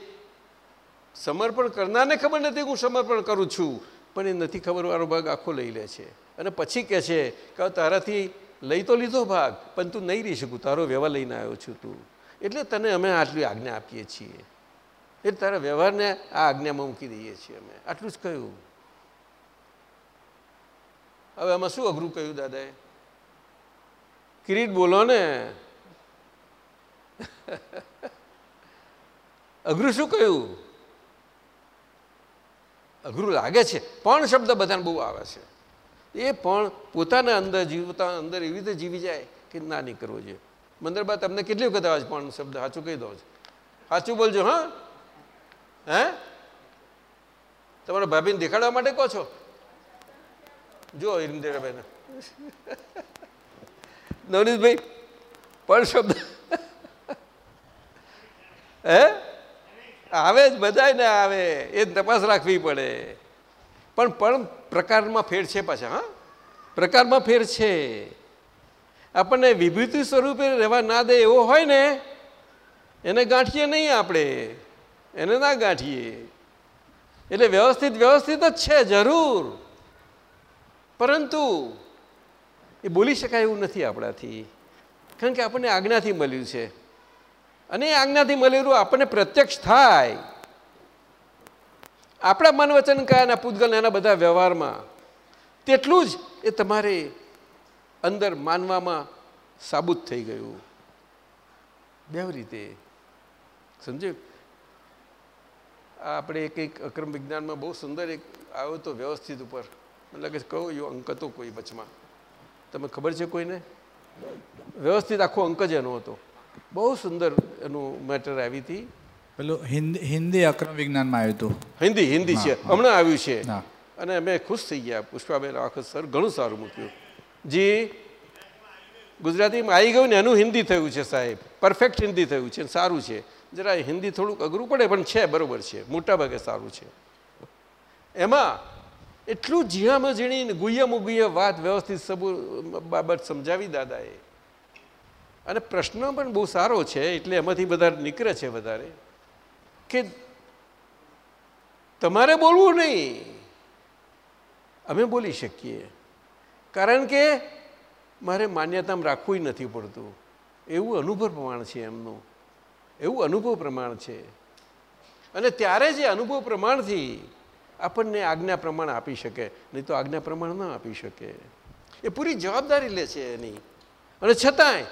સમર્પણ કરનારને ખબર નથી હું સમર્પણ કરું છું, પણ એ નથી ખબરવાળો ભાગ આખો લઈ લે છે. અને પછી કહે છે કે તારાથી લઈ તો લીધો ભાગ, પણ તું નહીં રહી શકું, તારો વ્યવહાર લઈને આવ્યો છું તું. એટલે તને અમે આટલી આજ્ઞા આપીએ છીએ. એટલે તારા વ્યવહારને આ આજ્ઞામાં મૂકી દઈએ છીએ અમે. આટલું જ કહ્યું. હવે આમાં શું અઘરું કહ્યું, દાદાએ? કિરીટ બોલો ને. અઘરું શું કહ્યું? અઘરું લાગે છે. પણ શબ્દ બધાને બહુ આવે છે. એ પણ પોતાના અંદર જીવતા અંદર એવી રીતે જીવી જાય કે ના નહીં કરવો જોઈએ મંદરબા તમને કેટલી વખત આવે છે પણ શબ્દ સાચું કહી દો સાચું બોલજો, હા? હે? તમારા ભાભીને દેખાડવા માટે કહો છો? જો ઇન્દિરાભાઈને નવનીતભાઈ, પણ શબ્દ હે? આવે જ બધાય ને આવે, એ તપાસ રાખવી પડે. પણ પણ પ્રકારમાં ફેર છે પાછા, હા? પ્રકારમાં ફેર છે. આપણને વિભૂતિ સ્વરૂપે રહેવા ના દે એવો હોય ને, એને ગાંઠીએ નહીં આપણે. એને ના ગાંઠીએ. એટલે વ્યવસ્થિત વ્યવસ્થિત જ છે, જરૂર. પરંતુ એ બોલી શકાય એવું નથી આપણાથી. કારણ કે આપણને આજ્ઞાથી મળ્યું છે. અને એ આજ્ઞાથી મળેલું આપણને પ્રત્યક્ષ થાય. આપણા મન વચન કયાના પૂતગલ એના બધા વ્યવહારમાં તેટલું જ એ તમારે અંદર માનવામાં સાબુત થઈ ગયું. બે રીતે. સમજ્યું? આપણે કંઈક અક્રમ વિજ્ઞાનમાં બહુ સુંદર એક આવ્યો હતો વ્યવસ્થિત ઉપર. મને લાગે છે કયો એવો અંક હતો કોઈ વચમાં? તમે ખબર છે કોઈને? વ્યવસ્થિત આખો અંક જ એનો હતો. બહુ સુંદર એનું મેટર આવી હતી. પેલું હિન્દી હિન્દી અક્રમ વિજ્ઞાનમાં આવ્યું હતું. હિન્દી હિન્દી છે. હમણાં આવ્યું છે. અને અમે ખુશ થઈ ગયા. પુષ્પાબેન આખો સર ઘણું સારું મૂક્યું. જી ગુજરાતીમાં આવી ગયું ને એનું હિન્દી થયું છે સાહેબ. પરફેક્ટ હિન્દી થયું છે સારું છે. જરા હિન્દી થોડુંક અઘરું પડે, પણ છે, બરોબર છે. મોટાભાગે સારું છે. એમાં એટલું ઝીણામાં ઝીણીને ગુહ્યમ ગુહ્ય વાત વ્યવસ્થિત સબુ, બાબત સમજાવી દાદાએ. અને પ્રશ્ન પણ બહુ સારો છે, એટલે એમાંથી બધા નીકળે છે વધારે, કે તમારે બોલવું નહીં. અમે બોલી શકીએ. કારણ કે મારે માન્યતામાં રાખવું નથી પડતું. એવું અનુભવ પ્રમાણ છે એમનું. એવું અનુભવ પ્રમાણ છે. અને ત્યારે જે અનુભવ પ્રમાણથી આપણને આજ્ઞા પ્રમાણ આપી શકે, નહીં તો આજ્ઞા પ્રમાણ ન આપી શકે. એ પૂરી જવાબદારી લે છે એની. અને છતાંય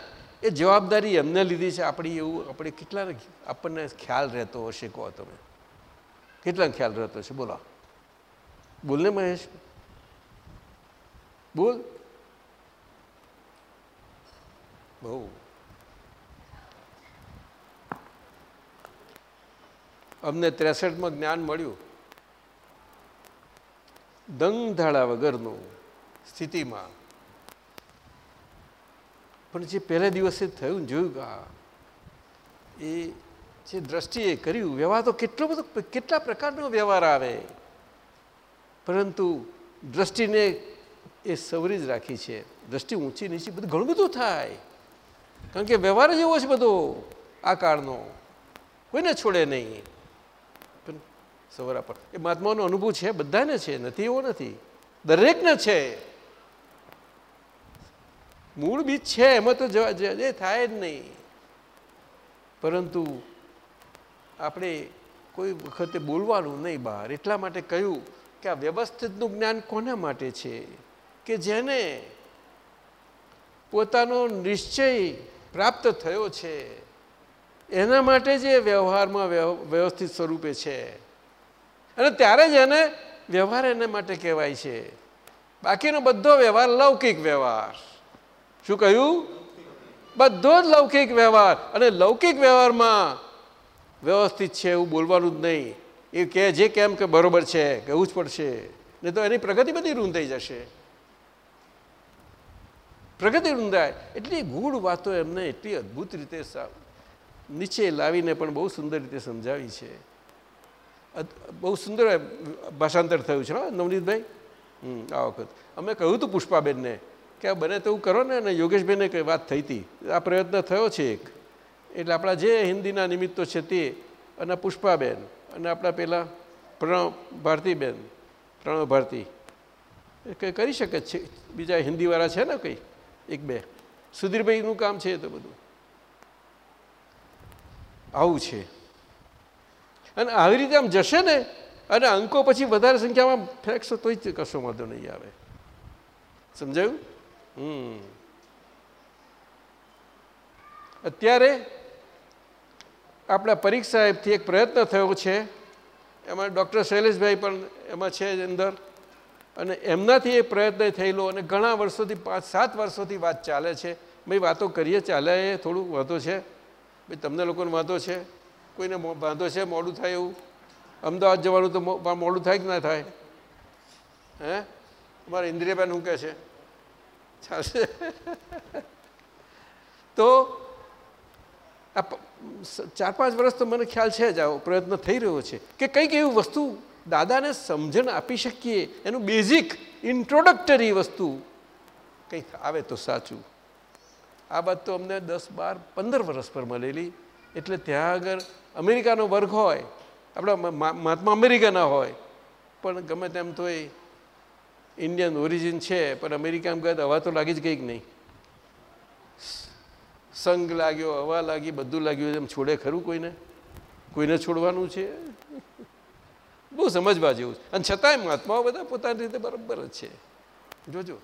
એ જવાબદારી એમને લીધી છે, આપણી એવું, આપણે કેટલા આપણને ખ્યાલ રહેતો હશે, કહો તમે. કેટલા ખ્યાલ રહેતો છે બોલો. બોલને મહેશ. બોલ. બહુ. અમને ત્રેસઠમાં જ્ઞાન મળ્યું. દંગધાળા વગરનું સ્થિતિમાં. પણ જે પહેલા દિવસે થયું જોયું કે એ જે દ્રષ્ટિએ કર્યું, વ્યવહાર તો કેટલો બધો, કેટલા પ્રકારનો વ્યવહાર આવે. પરંતુ દ્રષ્ટિને એ સવરી જ રાખી છે. દ્રષ્ટિ ઊંચી નીચી બધું ઘણું બધું થાય. કારણ કે વ્યવહાર જ એવો છે બધો આ કાળનો. કોઈને છોડે નહીં. સવરા પર. એ મહાત્માનો અનુભવ છે, બધાને છે, નથી એવો નથી. દરેકને છે. મૂળ બીજ છે, એમાં તો એ થાય જ નહીં. પરંતુ આપણે કોઈ વખતે બોલવાનું નહીં બહાર. એટલા માટે કહ્યું કે આ વ્યવસ્થિતનું જ્ઞાન કોના માટે છે? કે જેને પોતાનો નિશ્ચય પ્રાપ્ત થયો છે. એના માટે જે વ્યવહારમાં વ્યવસ્થિત સ્વરૂપે છે. અને ત્યારે જ એને વ્યવહાર એના માટે કહેવાય છે. બાકીનો બધો વ્યવહાર લૌકિક વ્યવહાર. શું કહ્યું? બધો જ લૌકિક વ્યવહાર. અને લૌકિક વ્યવહારમાં વ્યવસ્થિત છે એવું બોલવાનું જ નહીં. એ કહે જે કેમ કે બરોબર છે, કહેવું જ પડશે. નહીં તો એની પ્રગતિ બધી રૂંધાઈ જશે. પ્રગતિ રૂંધાય એટલી ગૂઢ વાતો એમને એટલી અદ્ભુત રીતે નીચે લાવીને પણ બહુ સુંદર રીતે સમજાવી છે. બહુ સુંદર ભાષાંતર થયું છે, હા, નવનીતભાઈ? હમ આ વખત અમે કહ્યું હતું પુષ્પાબેનને કે બને તેવું કરો ને, અને યોગેશભાઈને કંઈ વાત થઈ હતી. આ પ્રયત્ન થયો છે એક. એટલે આપણા જે હિન્દીના નિમિત્તો છે તે, અને પુષ્પાબેન, અને આપણા પેલા પ્રણવ ભારતીબેન, પ્રણવ ભારતી. કંઈ કરી શકે છે? બીજા હિન્દીવાળા છે ને કંઈ? એક બે. સુધીરભાઈનું કામ છે તો બધું. આવું છે. અને આવી રીતે આમ જશે ને, અને અંકો પછી વધારે સંખ્યામાં ફેંકશો તોય કશો વાંધો નહીં આવે. સમજાયું? હમ. અત્યારે આપણા પરીક્ષા સાહેબથી એક પ્રયત્ન થયો છે. એમાં ડૉક્ટર શૈલેષભાઈ પણ એમાં છે અંદર. અને એમનાથી એ પ્રયત્ન થયેલો અને ઘણા વર્ષોથી પાંચ, સાત વર્ષોથી વાત ચાલે છે. ભાઈ વાતો કરીએ, ચાલે થોડું વાંધો છે. ભાઈ તમને લોકોને વાંધો છે. કોઈને વાંધો છે, મોડું થાય એવું? અમદાવાદ જવાનું તો મોડું થાય કે ના થાય? હે? અમારા ઇન્દ્રિયાબેન શું કહે છે? ચાલશે. તો આ ચાર પાંચ વર્ષ તો મને ખ્યાલ છે જ આવો, પ્રયત્ન થઈ રહ્યો છે. કે કંઈક એવી વસ્તુ દાદાને સમજણ આપી શકીએ, એનું બેઝિક ઇન્ટ્રોડક્ટરી વસ્તુ કંઈક આવે તો સાચું. આ વાત તો અમને દસ, બાર, પંદર વર્ષ પર મળેલી. એટલે ત્યાં આગળ અમેરિકાનો વર્ગ હોય, આપણા મહાત્મા અમેરિકાના હોય, પણ ગમે તેમ તો એ ઇન્ડિયન ઓરિજિન છે, પણ અમેરિકામાં ગયા હવા તો લાગી જ કંઈક નહીં. સંઘ લાગ્યો, હવા લાગી, બધું લાગ્યું, એમ છોડે ખરું કોઈને? કોઈને છોડવાનું છે? બહુ સમજવા જેવું છે. અને છતાંય મહાત્માઓ બધા પોતાની રીતે બરાબર જ છે. જોજો.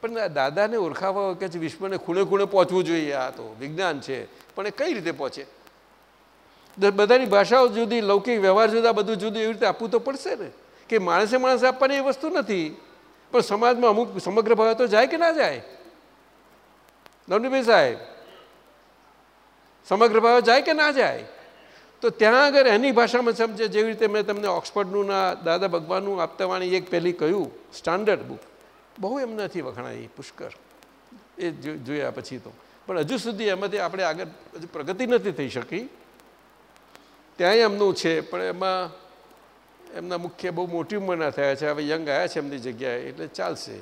પણ દાદાને ઓળખાવા કે વિશ્વને ખૂણે ખૂણે પહોંચવું જોઈએ આ તો. વિજ્ઞાન છે. પણ એ કઈ રીતે પહોંચે? બધાની ભાષાઓ જુદી, લૌકિક વ્યવહાર જુદા, બધું જુદું એવી રીતે આપવું તો પડશે ને? કે માણસે માણસે આપવાની એ વસ્તુ નથી, પણ સમાજમાં અમુક સમગ્ર ભાવે તો જાય કે ના જાય? નવનીભાઈ સાહેબ, સમગ્ર ભાવે જાય કે ના જાય? તો ત્યાં આગળ એની ભાષામાં સમજે, જેવી રીતે મેં તમને ઓક્સફર્ડનું ના દાદા ભગવાનનું આપતાવાણી એક પહેલી કહ્યું, સ્ટાન્ડર્ડ બુક. બહુ એમ નથી વખણાઈ પુષ્કર એ જોયા પછી તો. પણ હજુ સુધી એમાંથી આપણે આગળ હજુ પ્રગતિ નથી થઈ શકી. ત્યાંય એમનું છે, પણ એમાં એમના મુખ્ય બહુ મોટી ઉંમરના થયા છે. હવે યંગ આવ્યા છે એમની જગ્યાએ, એટલે ચાલશે.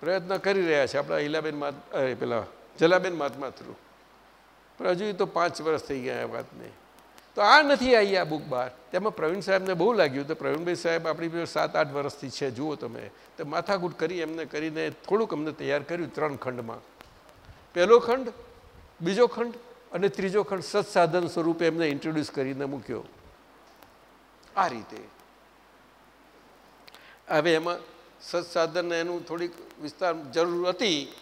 પ્રયત્ન કરી રહ્યા છે આપણા હિલાબેન માત પેલા જલાબેન મહાત્મા થ્રુ. પણ હજુ તો પાંચ વર્ષ થઈ ગયા આ વાતને. તો આ નથી આવી આ બુક બહાર. તેમાં પ્રવીણ સાહેબને બહુ લાગ્યું તો પ્રવીણભાઈ સાહેબ આપણી સાત આઠ વર્ષથી છે, જુઓ તમે. તો માથાકૂટ કરી એમને કરીને થોડુંક અમને તૈયાર કર્યું ત્રણ ખંડમાં. પહેલો ખંડ, બીજો ખંડ અને ત્રીજો ખંડ સત્સાધન સ્વરૂપે એમને ઇન્ટ્રોડ્યુસ કરીને મૂક્યો. આ રીતે. હવે એમાં સત્સાધન એનું થોડીક વિસ્તાર જરૂર હતી,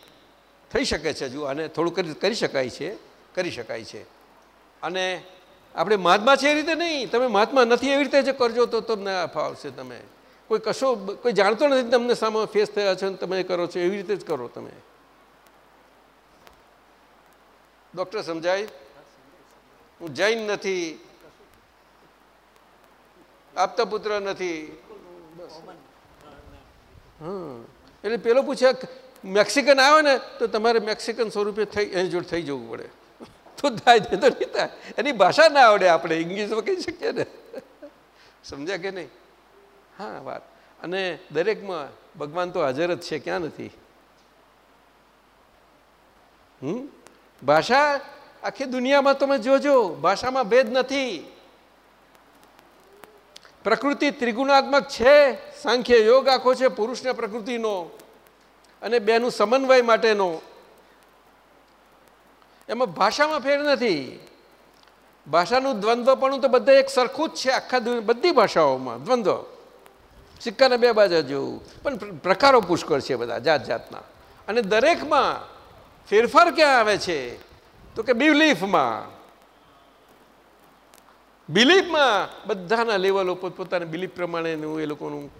થઈ શકે છે હજુ, આને થોડું કરી શકાય છે, કરી શકાય છે. અને આપણે મહાત્મા છે એ રીતે નહીં, તમે મહાત્મા નથી એવી રીતે જે કરજો તો તમને ફાવશે તમે. કોઈ કશો, કોઈ જાણતો નથી તમને સામે ફેસ થયા છે અને તમે કરો છો, એવી રીતે જ કરો તમે. ડૉક્ટર સમજાય? હું જૈન નથી. આપતા પુત્ર નથી. હમ. એટલે પેલો પૂછે, મેક્સિકન આવે ને, તો તમારે મેક્સિકન સ્વરૂપે થઈ એની જોડે થઈ જવું પડે. તો થાય તે તો નહીં થાય. એની ભાષા ના આવડે આપણે, ઇંગ્લિશમાં કહી શકીએ ને. સમજ્યા કે નહીં? હા, વાત. અને દરેકમાં ભગવાન તો હાજર જ છે, ક્યાં નથી? હમ? ભાષા આખી દુનિયામાં તમે જોજો, ભાષામાં ભેદ નથી. પ્રકૃતિ ત્રિગુણાત્મક છે, સાંખ્ય યોગ આખો છે, પુરુષને પ્રકૃતિનો અને બેનું સમન્વય માટેનો. એમાં ભાષામાં ફેર નથી. ભાષાનું દ્વંદ્વપણું તો બધા એક સરખું જ છે, આખા બધી ભાષાઓમાં દ્વંદ્વ. સિક્કાને બે બાજુ જોવું પણ પ્રકારો પુષ્કળ છે બધા જાત જાતના અને દરેકમાં ફેરફાર ક્યાં આવે છે? તો કે બિલીફમાં. બિલીફમાં બધાના લેવલો પોતપોતાના બિલીફ પ્રમાણેનું એ લોકોનું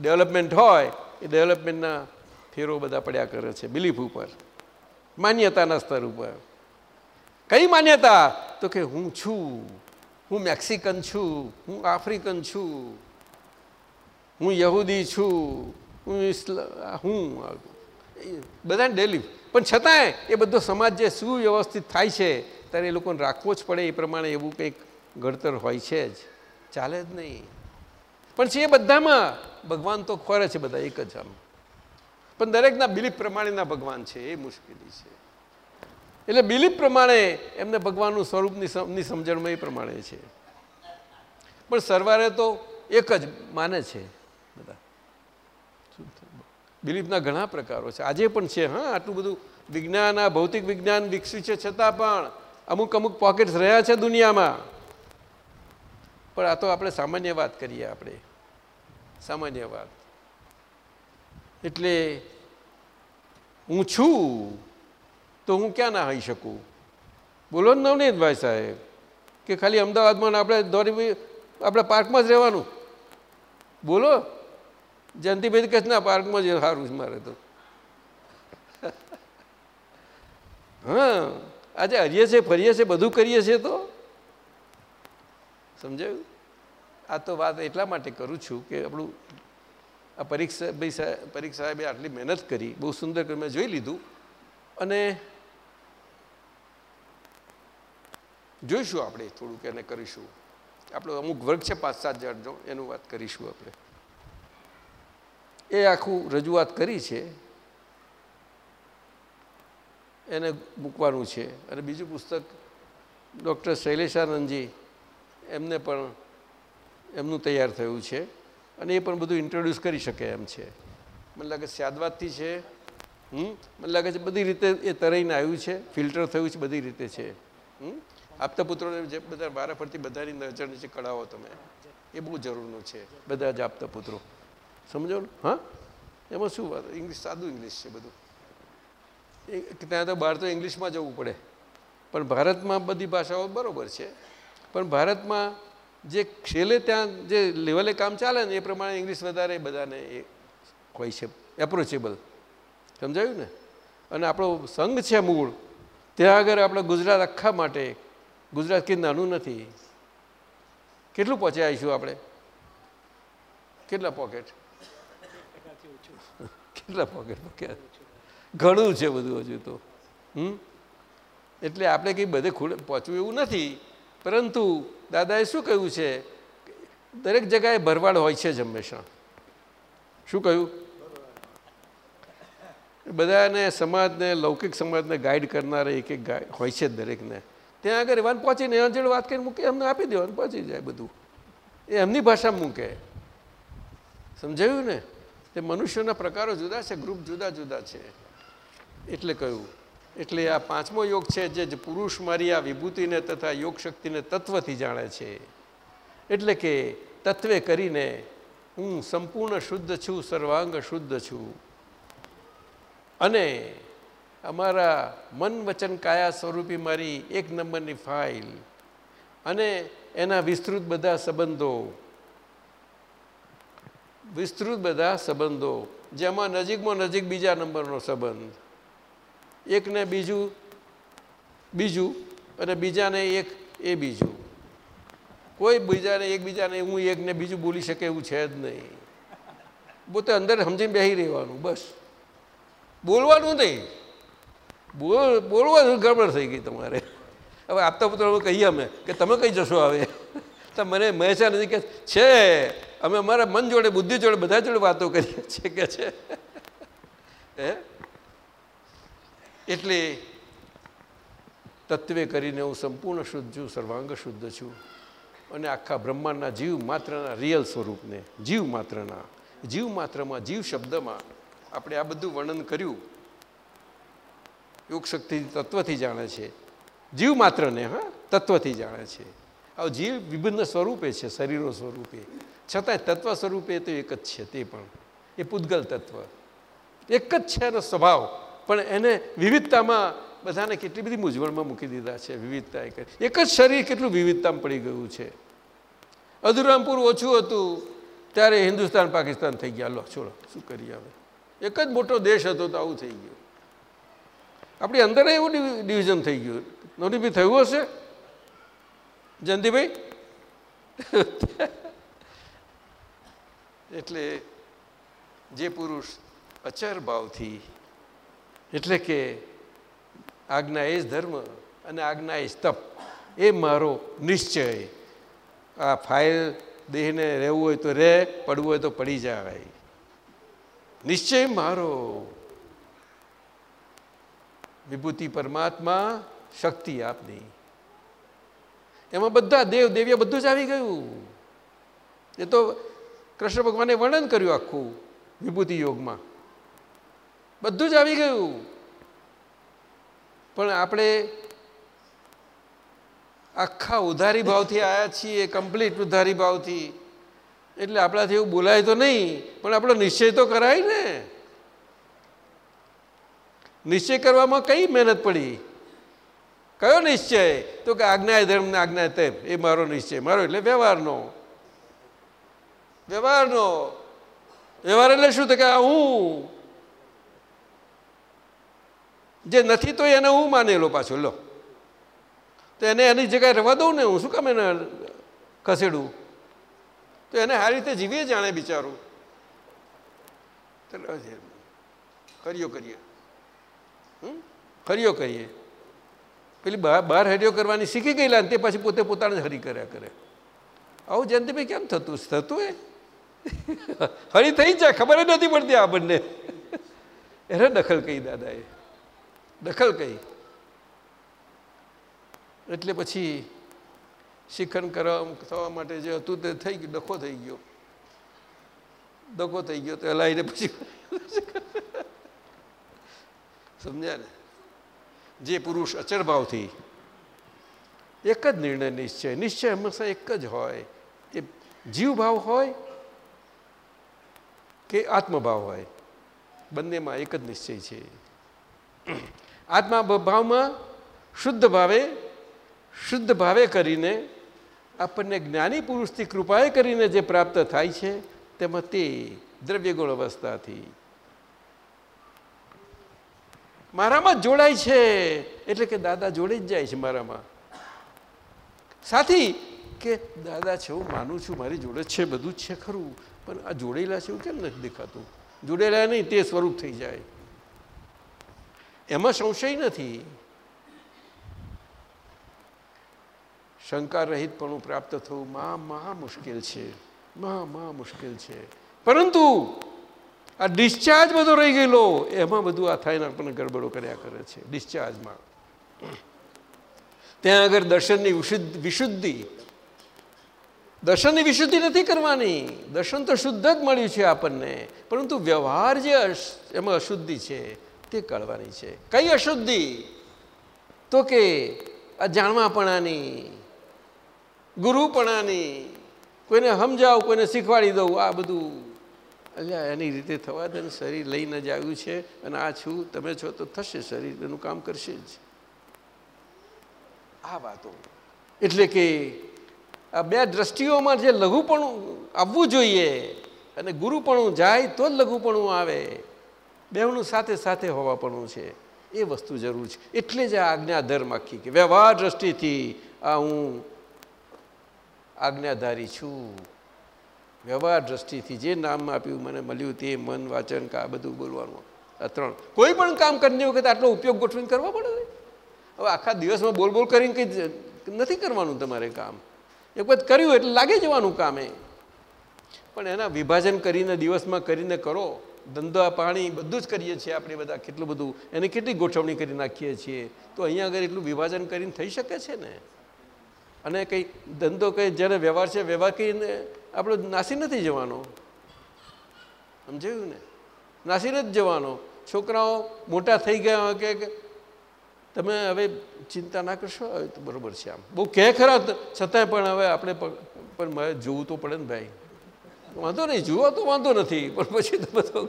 ડેવલપમેન્ટ હોય, એ ડેવલપમેન્ટના ફેરો બધા પડ્યા કરે છે બિલીફ ઉપર. માન્યતાના સ્તર ઉપર. કઈ માન્યતા? તો કે હું છું. હું મેક્સિકન છું. હું આફ્રિકન છું. હું યહૂદી છું. હું ઇસ્લા, હું બધાને ડેલી પણ છતાંય એ બધો સમાજ જે સુવ્યવસ્થિત થાય છે, ત્યારે એ લોકોને રાખવો જ પડે, એ પ્રમાણે એવું કંઈક ઘડતર હોય છે જ. ચાલે જ નહીં. પણ છે એ બધામાં, ભગવાન તો ખોરે છે બધા એક જ આમ. પણ દરેકના બિલીફ પ્રમાણેના ભગવાન છે, એ મુશ્કેલી છે. એટલે બિલીફ પ્રમાણે એમને ભગવાનનું સ્વરૂપની સમજણમાં એ પ્રમાણે છે. પણ સરવારે તો એક જ માને છે બધા. બિલીફના ઘણા પ્રકારો છે. આજે પણ છે, હા, આટલું બધું વિજ્ઞાન, આ ભૌતિક વિજ્ઞાન વિકસ્યું છે છતાં પણ અમુક અમુક પોકેટ્સ રહ્યા છે દુનિયામાં. પણ આ તો આપણે સામાન્ય વાત કરીએ આપણે. સામાન્ય વાત. એટલે હું છું તો હું ક્યાં ના હોઈ શકું? બોલો જ નવનીતભાઈ સાહેબ, કે ખાલી અમદાવાદમાં આપણે દોરી આપણે પાર્કમાં જ રહેવાનું? બોલો. જયંતિભાઈ કહે પાર્કમાં જ સારું છે મારે તો. હા, આજે હરીએ છીએ, ફરીએ છીએ, બધું કરીએ છીએ તો? સમજાયું? આ તો વાત એટલા માટે કરું છું કે આપણું આ પરીક્ષા ભાઈ સાહેબ પરીક્ષા સાહેબે આટલી મહેનત કરી, બહુ સુંદર કરી, મેં જોઈ લીધું. અને જોઈશું આપણે થોડુંક, એને કરીશું. આપણો અમુક વર્ગ છે પાંચ સાત જણનો એનું વાત કરીશું આપણે. એ આખું રજૂઆત કરી છે. એને મૂકવાનું છે. અને બીજું પુસ્તક ડૉક્ટર શૈલેષાનંદજી એમને પણ એમનું તૈયાર થયું છે. અને એ પણ બધું ઇન્ટ્રોડ્યુસ કરી શકે એમ છે. મને લાગે સ્યાદવાદથી છે. હમ? મને લાગે છે બધી રીતે એ તરાઈને આવ્યું છે. ફિલ્ટર થયું છે બધી રીતે છે. હમ? આપતા પુત્રોને જે બધા વારાફરતી બધાની નજર નીચે કળાવો તમે. એ બહુ જરૂરનું છે. બધા જ આપતા પુત્રો. સમજો ને હા? એમાં શું વાત? ઇંગ્લિશ સાદું ઇંગ્લિશ છે બધું. ત્યાં તો બહાર તો ઇંગ્લિશમાં જવું પડે. પણ ભારતમાં બધી ભાષાઓ બરાબર છે. પણ ભારતમાં જે છેલ્લે ત્યાં જે લેવલે કામ ચાલે ને એ પ્રમાણે ઇંગ્લિશ વધારે બધાને એ હોય છે. એપ્રોચેબલ સમજાયું ને? અને આપણો સંઘ છે મૂળ. ત્યાં આગળ આપણે ગુજરાત આખા માટે ગુજરાત કે નાનું નથી. કેટલું પહોંચે આવીશું આપણે? કેટલા પોકેટ કેટલા પોકેટ પોકેટ ઘણું છે બધું હજુ તો. હમ? એટલે આપણે કંઈ બધે ખુલે પહોંચવું એવું નથી. પરંતુ દાદાએ શું કહ્યું છે? દરેક જગાએ ભરવાડ હોય છે જ હંમેશા. શું કહ્યું? બધાને સમાજને, લૌકિક સમાજને ગાઈડ કરનારા એક એક હોય છે દરેકને. ત્યાં આગળ એવાને પહોંચીને એના જોડે વાત કરીને મૂકે, એમને આપી દેવાનું, પહોંચી જાય બધું. એ એમની ભાષામાં મૂકે. સમજાયું ને? તે મનુષ્યોના પ્રકારો જુદા છે, ગ્રુપ જુદા જુદા છે. એટલે કહ્યું, એટલે આ પાંચમો યોગ છે જે પુરુષ મારી આ વિભૂતિને તથા યોગ શક્તિને તત્વથી જાણે છે. એટલે કે તત્વે કરીને હું સંપૂર્ણ શુદ્ધ છું, સર્વાંગ શુદ્ધ છું. અને અમારા મન વચન કાયા સ્વરૂપી મારી એક નંબરની ફાઇલ અને એના વિસ્તૃત બધા સંબંધો વિસ્તૃત બધા સંબંધો, જેમાં નજીકમાં નજીક બીજા નંબરનો સંબંધ. એકને બીજું બીજું અને બીજાને એક એ બીજું. કોઈ બીજાને એકબીજાને હું એકને બીજું બોલી શકે એવું છે જ નહીં. પોતે અંદર સમજીને બેસી રહેવાનું, બસ. બોલવાનું નહીં. બોલ, બોલવાનું ગડબડ થઈ ગઈ તમારે. હવે આપતા પુત્ર કહીએ અમે કે તમે કઈ જશો હવે? તો મને નથી કે છે, અમે અમારા મન જોડે, બુદ્ધિ જોડે, બધા જોડે વાતો કરીએ છીએ કે છે. હે? એટલે તત્વે કરીને હું સંપૂર્ણ શુદ્ધ છું, સર્વાંગ શુદ્ધ છું. અને આખા બ્રહ્માંડના જીવ માત્રના રિયલ સ્વરૂપને, જીવ માત્રના, જીવ માત્રમાં, જીવ શબ્દમાં આપણે આ બધું વર્ણન કર્યું. યોગ શક્તિ તત્વથી જાણે છે. જીવ માત્રને, હા, તત્વથી જાણે છે. જીવ વિભિન્ન સ્વરૂપે છે, શરીરો સ્વરૂપે. છતાંય તત્વ સ્વરૂપે તો એક જ છે તે પણ. એ પૂદગલ તત્વ. એક જ છે એનો સ્વભાવ. પણ એને વિવિધતામાં બધાને કેટલી બધી મૂંઝવણમાં મૂકી દીધા છે, વિવિધતા એક જ. શરીર કેટલું વિવિધતામાં પડી ગયું છે. અધુરામપુર ઓછું હતું, ત્યારે હિન્દુસ્તાન, પાકિસ્તાન થઈ ગયા. લો, છોડો, શું કરીએ હવે? એક જ મોટો દેશ હતો તો આવું થઈ ગયું. આપણી અંદર એવું ડિવિઝન થઈ ગયું. નોની બી થયું હશે? જયંતિભાઈ? એટલે જે પુરુષ અચર ભાવથી એટલે કે આજ્ઞા એ જ ધર્મ અને આજ્ઞા એ જ તપ, એ મારો નિશ્ચય. આ ફાઇલ દેહને રહેવું હોય તો રહે, પડવું હોય તો પડી જાય. નિશ્ચય મારો. વિભૂતિ પરમાત્મા, શક્તિ આપની. એમાં બધા દેવ દેવીઓ બધું જ આવી ગયું. એ તો કૃષ્ણ ભગવાને વર્ણન કર્યું આખું વિભૂતિ યોગમાં. બધું જ આવી ગયું. પણ આપણે આખા ઉધારી ભાવથી આવ્યા છીએ કમ્પ્લીટ ઉધારી ભાવથી. એટલે આપણાથી એવું બોલાય તો નહીં, પણ આપણો નિશ્ચય તો કરાય ને. નિશ્ચય કરવામાં કઈ મહેનત પડી? કયો નિશ્ચય? તો કે આજ્ઞાય ધર્મ ને આજ્ઞા તેમ. એ મારો નિશ્ચય. મારો એટલે વ્યવહારનો. વ્યવહારનો. વ્યવહાર એટલે શું? તો કે હું. જે નથી તો એને હું માનેલો પાછો. લો. તો એને એની જગ્યાએ રહેવા દઉં ને હું. શું કામ એને ખસેડું? તો એને આ રીતે જીવીએ જાણે બિચારું. કર્યો કરીએ. હરિયો કરીએ. પેલી બહાર હરિયો કરવાની શીખી ગયેલા તે પછી પોતે પોતાને જ હરી કર્યા કરે. આવું જયંતિભાઈ કેમ થતું? થતું એ? હરી થઈ જાય, ખબર જ નથી પડતી આપણને એને દખલ કહી દાદાએ. દખલ કહી એટલે પછી શિખન કરવા થવા માટે જે હતું તે થઈ ગયું, ડખો થઈ ગયો. ડખો થઈ ગયો તો હલાવીને પછી સમજ્યા ને? જે પુરુષ અચળ ભાવથી એક જ નિર્ણય નિશ્ચય નિશ્ચય હંમેશા એક જ હોય. એ જીવભાવ હોય કે આત્મભાવ હોય? બંનેમાં એક જ નિશ્ચય છે. આત્મા ભાવમાં શુદ્ધ ભાવે શુદ્ધ ભાવે કરીને આપણને જ્ઞાની પુરુષથી કૃપાએ કરીને જે પ્રાપ્ત થાય છે, તેમાં તે દ્રવ્યગુણ અવસ્થાથી મારામાં જ જોડાય છે. એટલે કે દાદા જોડે જ જાય છે મારામાં. સાથી, કે દાદા છે હું માનું છું, મારી જોડે છે, બધું જ છે ખરું. પણ આ જોડેલા છે એવું કેમ નથી દેખાતું? જોડેલા નહીં, તે સ્વરૂપ થઈ જાય. એમાં સંશય નથી. શંકા રહિતપણું પ્રાપ્ત થવું મહા મહા મુશ્કેલ છે. મહા મહા મુશ્કેલ છે. પરંતુ આ ડિસ્ચાર્જ બધો રહી ગયેલો. એમાં બધું આ થઈને આપણને ગડબડો કર્યા કરે છે ડિસ્ચાર્જમાં ત્યાં આગળ દર્શનની વિશુદ્ધિ દર્શનની વિશુદ્ધિ નથી કરવાની. દર્શન તો શુદ્ધ જ મળ્યું છે આપણને. પરંતુ વ્યવહાર જે એમાં અશુદ્ધિ છે, તે કરવાની છે. કઈ અશુદ્ધિ? તો કે આ જાણવાપણાની ગુરુપણાની. કોઈને સમજાવ, કોઈને શીખવાડી દઉં, આ બધું એટલે એની રીતે થવા દે શરીર લઈને જ આવ્યું છે અને આ છું, તમે છો તો થશે શરીર, એનું કામ કરશે જ. આ વાતો. એટલે કે આ બે દ્રષ્ટિઓમાં જે લઘુપણું આવવું જોઈએ અને ગુરુપણું જાય તો જ લઘુપણું આવે. બેવનું સાથે સાથે હોવાપણું છે. એ વસ્તુ જરૂર છે. એટલે જ આ આજ્ઞાધર્મ આખી કે વ્યવહાર દ્રષ્ટિથી આ હું આજ્ઞાધારી છું. વ્યવહાર દ્રષ્ટિથી જે નામ આપ્યું, મને મળ્યું તે મન, વાચન, કા બધું બોલવાનું. આ ત્રણ. કોઈ પણ કામ કરતી વખતે આટલો ઉપયોગ ગોઠવીને કરવા પડે હવે આખા દિવસમાં બોલ બોલ કરીને કંઈ નથી કરવાનું તમારે કામ. એક વખત કર્યું એટલે લાગી જવાનું કામ. પણ એના વિભાજન કરીને, દિવસમાં કરીને કરો. ધંધા, પાણી બધું જ કરીએ છીએ આપણે બધા, કેટલું બધું. એની કેટલી ગોઠવણી કરી નાખીએ છીએ. તો અહીંયા આગળ એટલું વિભાજન કરીને થઈ શકે છે ને? અને કંઈ ધંધો કંઈ જેને વ્યવહાર છે, વ્યવહાર કહીને આપણો નાસી નથી જવાનો. સમજાયું ને? નાસી નથી જવાનો. છોકરાઓ મોટા થઈ ગયા કે તમે હવે ચિંતા ના કરશો? હવે તો બરાબર છે આમ. બહુ કહે ખરા, છતાંય પણ હવે આપણે પણ મારે જોવું તો પડે ને ભાઈ. વાંધો નહીં જુઓ તો વાંધો નથી, પણ પછી તો બધો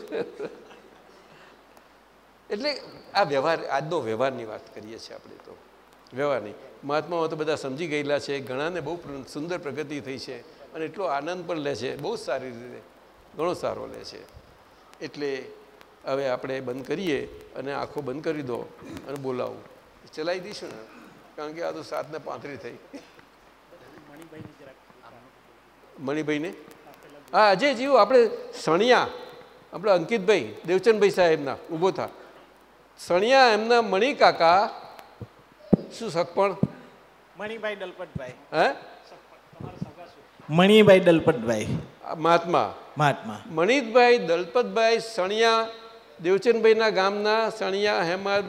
એટલે આ વ્યવહાર આજનો વ્યવહારની વાત કરીએ છીએ આપણે તો. વ્યવહારની. મહાત્માઓ તો બધા સમજી ગયેલા છે, ઘણાને બહુ સુંદર પ્રગતિ થઈ છે અને એટલો આનંદ પણ લે છે, બહુ સારી રીતે ઘણો સારો લે છે. એટલે હવે આપણે બંધ કરીએ અને આંખો બંધ કરી દો અને બોલાવું. ચલાવી દઈશું ને, કારણ કે આ તો સાતને પાંત્રીસ થઈ. મણિભાઈને? હા અજય જીવ, આપણે સણિયા, આપણે અંકિતભાઈ, દેવચંદભાઈ સાહેબના, ઊભો થા. સણિયા એમના મણિ કાકા શું સગપણ? મણિભાઈ દલપતભાઈ. હે? મણિભાઈ દલપતભાઈ. મહાત્મા. મહાત્મા. મણિતભાઈ દલપતભાઈ સણિયા દેવચંદભાઈના ગામના સણિયા હેમાદ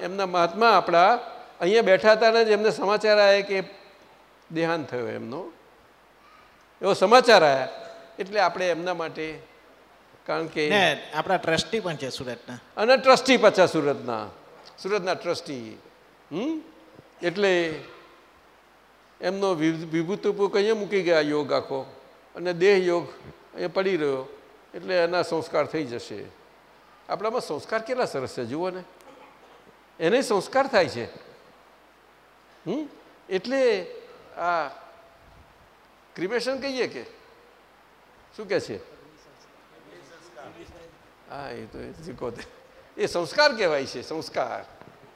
એમના મહાત્મા આપણા અહીંયા બેઠા હતા ને જ એમને સમાચાર આવ્યા કે દેહાંત થયો એમનો. એવો સમાચાર આવ્યા એટલે આપણે એમના માટે કારણ કે આપણા ટ્રસ્ટી પણ છે સુરતના. અને ટ્રસ્ટી પાછા સુરતના. સુરતના ટ્રસ્ટી. એટલે એમનો વિભ- વિભૂતિપૂર્વક અહીંયા મૂકી ગયા યોગ આખો. અને દેહ યોગ અહીંયા પડી રહ્યો. એટલે એના સંસ્કાર થઈ જશે. આપણામાં સંસ્કાર કેટલા સરસ છે, જુઓ ને. એને સંસ્કાર થાય છે. હમ? એટલે આ ક્રિમેશન કહીએ કે? શું કહે છે? હા, એ એ તે. એ સંસ્કાર કહેવાય છે, સંસ્કાર.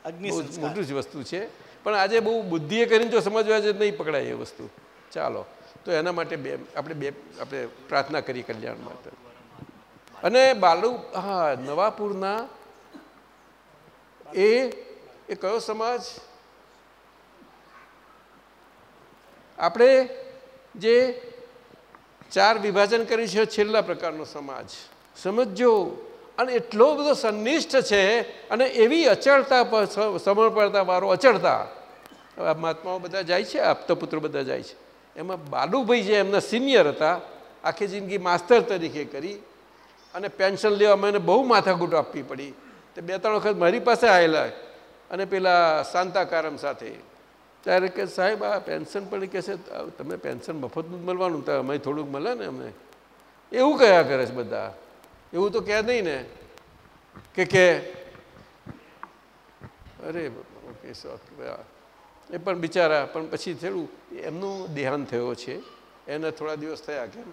અગ્નિ મોટું જ વસ્તુ છે. પણ આજે બહુ બુદ્ધિએ કરીને જો સમજવા જ નહીં પકડાય એ વસ્તુ. ચાલો. તો એના માટે બે આપણે બે આપણે પ્રાર્થના કરી કલ્યાણ માટે. અને બાલુ હા નવાપુરના એ એ કયો સમાજ? આપણે જે ચાર વિભાજન કરી છે છેલ્લા પ્રકારનો સમાજ. સમજો અને એટલો બધો સન્નિષ્ઠ છે અને એવી અચળતા સમર્પણતા વાળો અચળતા. આ મહાત્માઓ બધા જાય છે આપતપુત્રો બધા જાય છે. એમાં બાલુભાઈ જે એમના સિનિયર હતા, આખી જિંદગી માસ્તર તરીકે કરી અને પેન્શન લેવા એને બહુ માથાકૂટ આપવી પડી. તે બે ત્રણ વખત મારી પાસે આવેલા અને પેલા શાંતાકારમ સાથે. ત્યારે કે સાહેબ, આ પેન્શન પણ કહે છે, તમે પેન્શન મફતનું મળવાનું, તો અમે થોડુંક મળે ને અમને. એવું કયા કરે છે બધા? એવું તો કહે નહીં ને કે કે અરે ઓકે એ પણ બિચારા, પણ પછી થોડું એમનું દેહાંત થયો છે. એને થોડા દિવસ થયા કેમ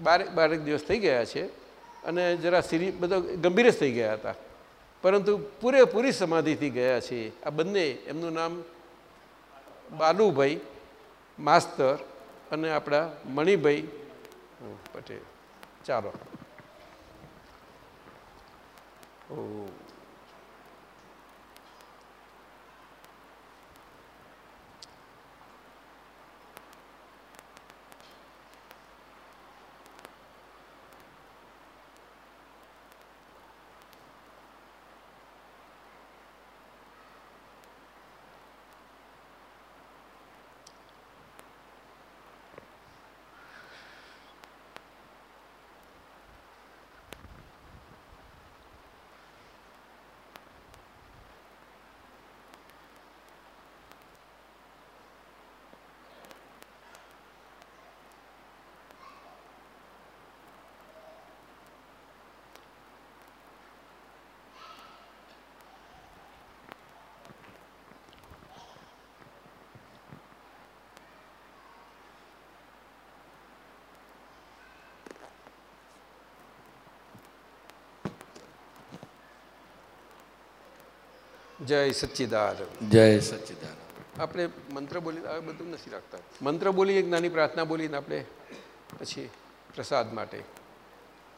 બારેક બારેક દિવસ થઈ ગયા છે અને જરા સિરી, બધો ગંભીર જ થઈ ગયા હતા. પરંતુ પૂરેપૂરી સમાધિથી ગયા છે. આ બંને, એમનું નામ બાલુભાઈ માસ્તર અને આપણા મણિભાઈ પટેલ. ચાલો. ઓ જય સચ્ચિદાનંદ. જય સચ્ચિદાનંદ. આપણે મંત્ર બોલી હવે બધું નથી રાખતા. મંત્ર બોલી એક નાની પ્રાર્થના બોલીને આપણે પછી પ્રસાદ માટે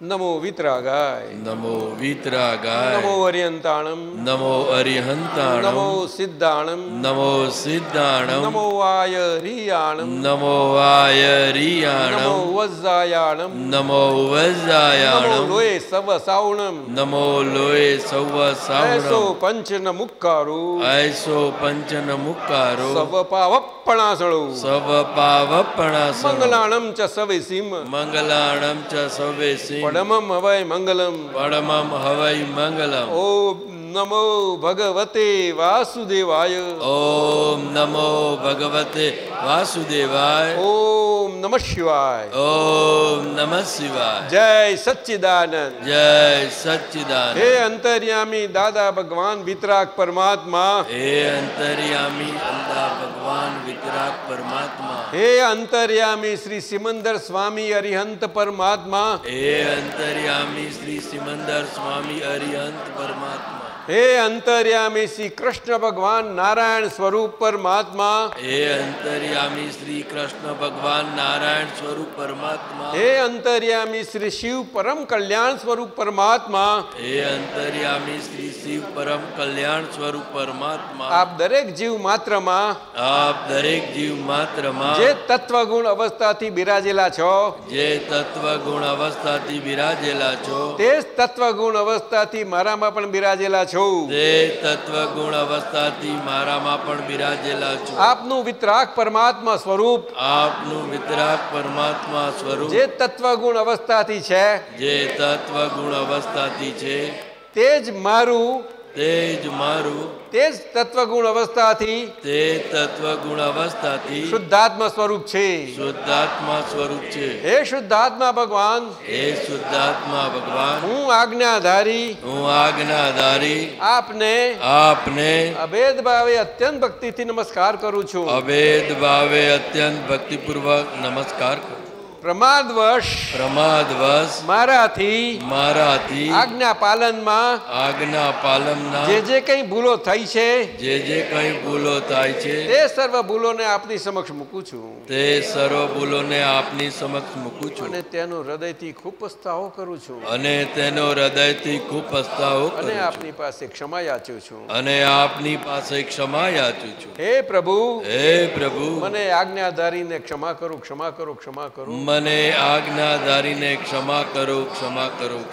નમો વિતરાગાય નમો વિતરાગાય નમો અરિહંતાણમ નમો અરિહંતાણમ નમો સિદ્ધાણમ નમો સિદ્ધાણમ નમો વાય રિયાણમ નમો વાય રિયાણમ નમો વજ્જાયાણમ નમો વજ્જાયાણમ નમો લોય સવ સાવણમ નમો લોય સવ સાવણમ એસો પંચન મુક્કારો એસો પંચન મુક્કારો સવ પાવપણાસળો સવ પાવપણાસળો મંગલાણમ ચ સવેસીમ મંગલાણમ ચ સવેસીમ પડમમ હવાય મંગલમ પરમમ હવાય મંગલમ ઓમ નમો ભગવતે વાસુદેવાય ઓમ નમો ભગવતે વાસુદેવાય ઓમ નમ શિવાય ઓમ નમ શિવાય જય સચ્ચિદાનંદ જય સચ્ચિદાન હે અંતર્યામી દાદા ભગવાન વિતરાગ પરમાત્મા હે અંતર્યામી દાદા ભગવાન વિતરાગ પરમાત્મા હે અંતર્યામી શ્રી સિમંદર સ્વામી અરિહંત પરમાત્મા હે અંતર્યામી શ્રી સિમંદર સ્વામી અરિહંત પરમાત્મા હે અંતર્યામી શ્રી કૃષ્ણ ભગવાન નારાયણ સ્વરૂપ પરમાત્મા. હે અંતર્યામી શ્રી કૃષ્ણ ભગવાન નારાયણ સ્વરૂપ પરમાત્મા. હે અંતર્યામી શ્રી શિવ પરમ કલ્યાણ સ્વરૂપ પરમાત્મા. હે અંતર્યામી શ્રી શિવ પરમ કલ્યાણ સ્વરૂપ પરમાત્મા. આપ દરેક જીવ માત્રમાં આપ દરેક જીવ માત્રમાં જે તત્વગુણ અવસ્થાથી બિરાજેલા છો જે તત્વ ગુણ અવસ્થાથી બિરાજેલા છો તે જ તત્વગુણ અવસ્થાથી મારામાં પણ બિરાજેલા છો. તે તત્વ ગુણ અવસ્થાથી મારામાં પણ બિરાજેલા છો. આપનું વિતરાગ પરમાત્મા સ્વરૂપ. આપનું વિતરાગ પરમાત્મા સ્વરૂપ. જે તત્વગુણ અવસ્થાથી છે જે તત્વ ગુણ અવસ્થાથી છે તે જ મારું તે જ મારું તે જ તત્વગુણ અવસ્થાથી તે તત્વ ગુણ અવસ્થાથી શુદ્ધાત્મા સ્વરૂપ છે. શુદ્ધાત્મા સ્વરૂપ છે. હે શુદ્ધાત્મા ભગવાન હે શુદ્ધાત્મા ભગવાન હું આજ્ઞાધારી હું આજ્ઞાધારી આપને આપને અભેદ ભાવે અત્યંત ભક્તિથી નમસ્કાર કરું છું. અભેદ ભાવે અત્યંત ભક્તિપૂર્વક નમસ્કાર કરું પ્રમાદવશ પ્રમાદવશ મારાથી મારાથી આજ્ઞા પાલનમાં આજ્ઞા પાલનમાં જે જે કંઈ ભૂલો થઈ છે જે જે કંઈ ભૂલો થાય છે તે સર્વ ભૂલોને આપની સમક્ષ મૂકું છું. તે સર્વ ભૂલોને આપની સમક્ષ મૂકું છું. અને તેનો હૃદયથી ખૂબ પસ્તાવો કરું છું. અને તેનો હૃદયથી ખૂબ પસ્તાવો અને આપની પાસે ક્ષમા યાચું છું. અને આપની પાસે ક્ષમા યાચું છું. હે પ્રભુ હે પ્રભુ. મને આજ્ઞાધારીને ક્ષમા કરો ક્ષમા કરો ક્ષમા કરો. મને આજ્ઞાધારીને ક્ષમા કરો ક્ષમા કરો.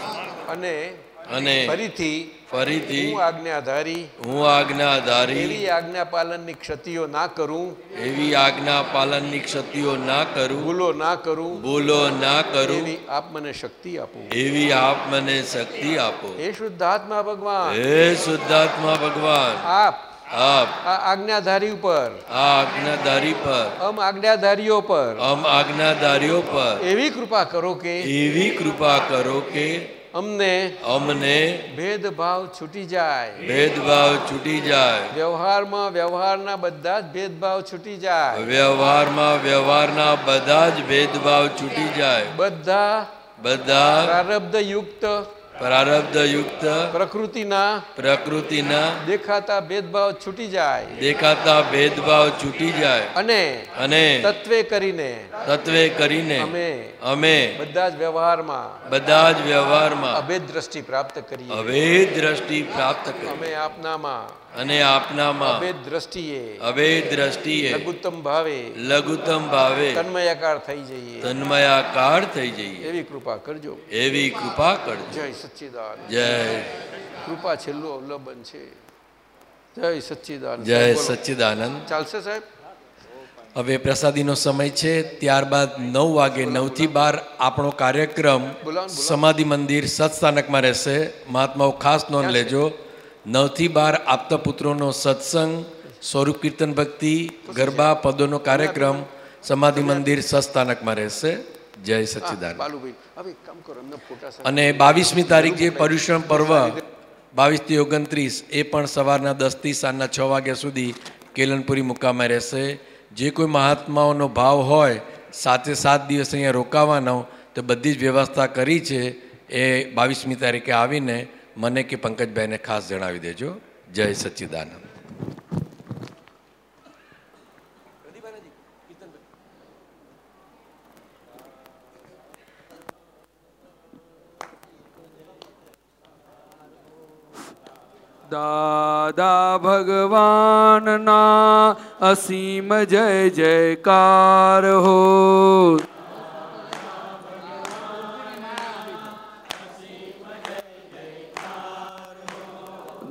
અને અને ફરીથી ફરીથી હું આજ્ઞાધારી હું આજ્ઞાધારી એવી આજ્ઞા પાલનની ક્ષતિઓ ના કરું એવી આજ્ઞા પાલનની ક્ષતિઓ ના કરું ભૂલો ના કરું ભૂલો ના કરું એવી આપ મને શક્તિ આપો. એવી આપ મને શક્તિ આપો. હે શુદ્ધાત્મા ભગવાન. હે શુદ્ધાત્મા ભગવાન. આપ આ આજ્ઞાધારી ઉપર. આજ્ઞાધારી પર. અમ આજ્ઞાધારીઓ પર. અમ આજ્ઞાધારીઓ પર. એવી કૃપા કરો કે એવી કૃપા કરો કે અમને અમને ભેદભાવ છૂટી જાય. ભેદભાવ છૂટી જાય. વ્યવહારમાં વ્યવહારના બધા જ ભેદભાવ છૂટી જાય. વ્યવહારમાં વ્યવહારના બધા જ ભેદભાવ છૂટી જાય. બધા બધા પ્રારબ્ધ યુક્ત પ્રારબ્ધ યુક્ત પ્રકૃતિના પ્રકૃતિના દેખાતા ભેદભાવ છૂટી જાય. દેખાતા ભેદભાવ છૂટી જાય. અને અને તત્વે કરીને તત્વે કરીને અમે અમે બધા જ વ્યવહારમાં બધા જ વ્યવહારમાં અભેદ દ્રષ્ટિ પ્રાપ્ત કરીએ. અભેદ દ્રષ્ટિ પ્રાપ્ત કરીએ. અમે આપનામાં અને આપનામાં અભેદ દ્રષ્ટિએ અભેદ દ્રષ્ટિએ લઘુત્તમ ભાવે લઘુત્તમ ભાવે તન્મયાકાર થઈ જઈએ. તન્મયાકાર થઈ જઈએ. એવી કૃપા કરજો. એવી કૃપા કરજો. જય સચ્ચિદાન જય કૃપા છેલ્લું અવલંબન છે. જય સચ્ચિદાન જય સચ્ચિદાનંદ. ચાલશે સાહેબ? હવે પ્રસાદીનો સમય છે. ત્યારબાદ નવ વાગે નવથી બાર આપણો કાર્યક્રમ. સમાધિ મંદિર સત્સ્થાનકમાં રહેશે. મહાત્માઓ ખાસ નોંધ લેજો. નવથી બાર આપતા પુત્રોનો સત્સંગ સ્વરૂપ કીર્તન ભક્તિ ગરબા પદોનો કાર્યક્રમ સમાધિ મંદિર સસ્થાનકમાં રહેશે. જય સચ્ચિદાનંદ. અને બાવીસમી તારીખ જે પર્યુષણ પર્વ બાવીસથી ઓગણત્રીસ એ પણ સવારના દસથી સાંજના છ વાગ્યા સુધી કેલનપુરી મુકામે રહેશે. જે કોઈ મહાત્માઓનો ભાવ હોય સાતે સાત દિવસ અહીંયા રોકાવાનો તો બધી જ વ્યવસ્થા કરી છે. એ બાવીસમી તારીખે આવીને મને કે પંકજભાઈને ખાસ જણાવી દેજો. જય સચ્ચિદાનંદ. દાદા ભગવાનના અસીમ જય જયકાર હો.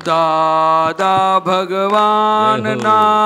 દાદા ભગવાનના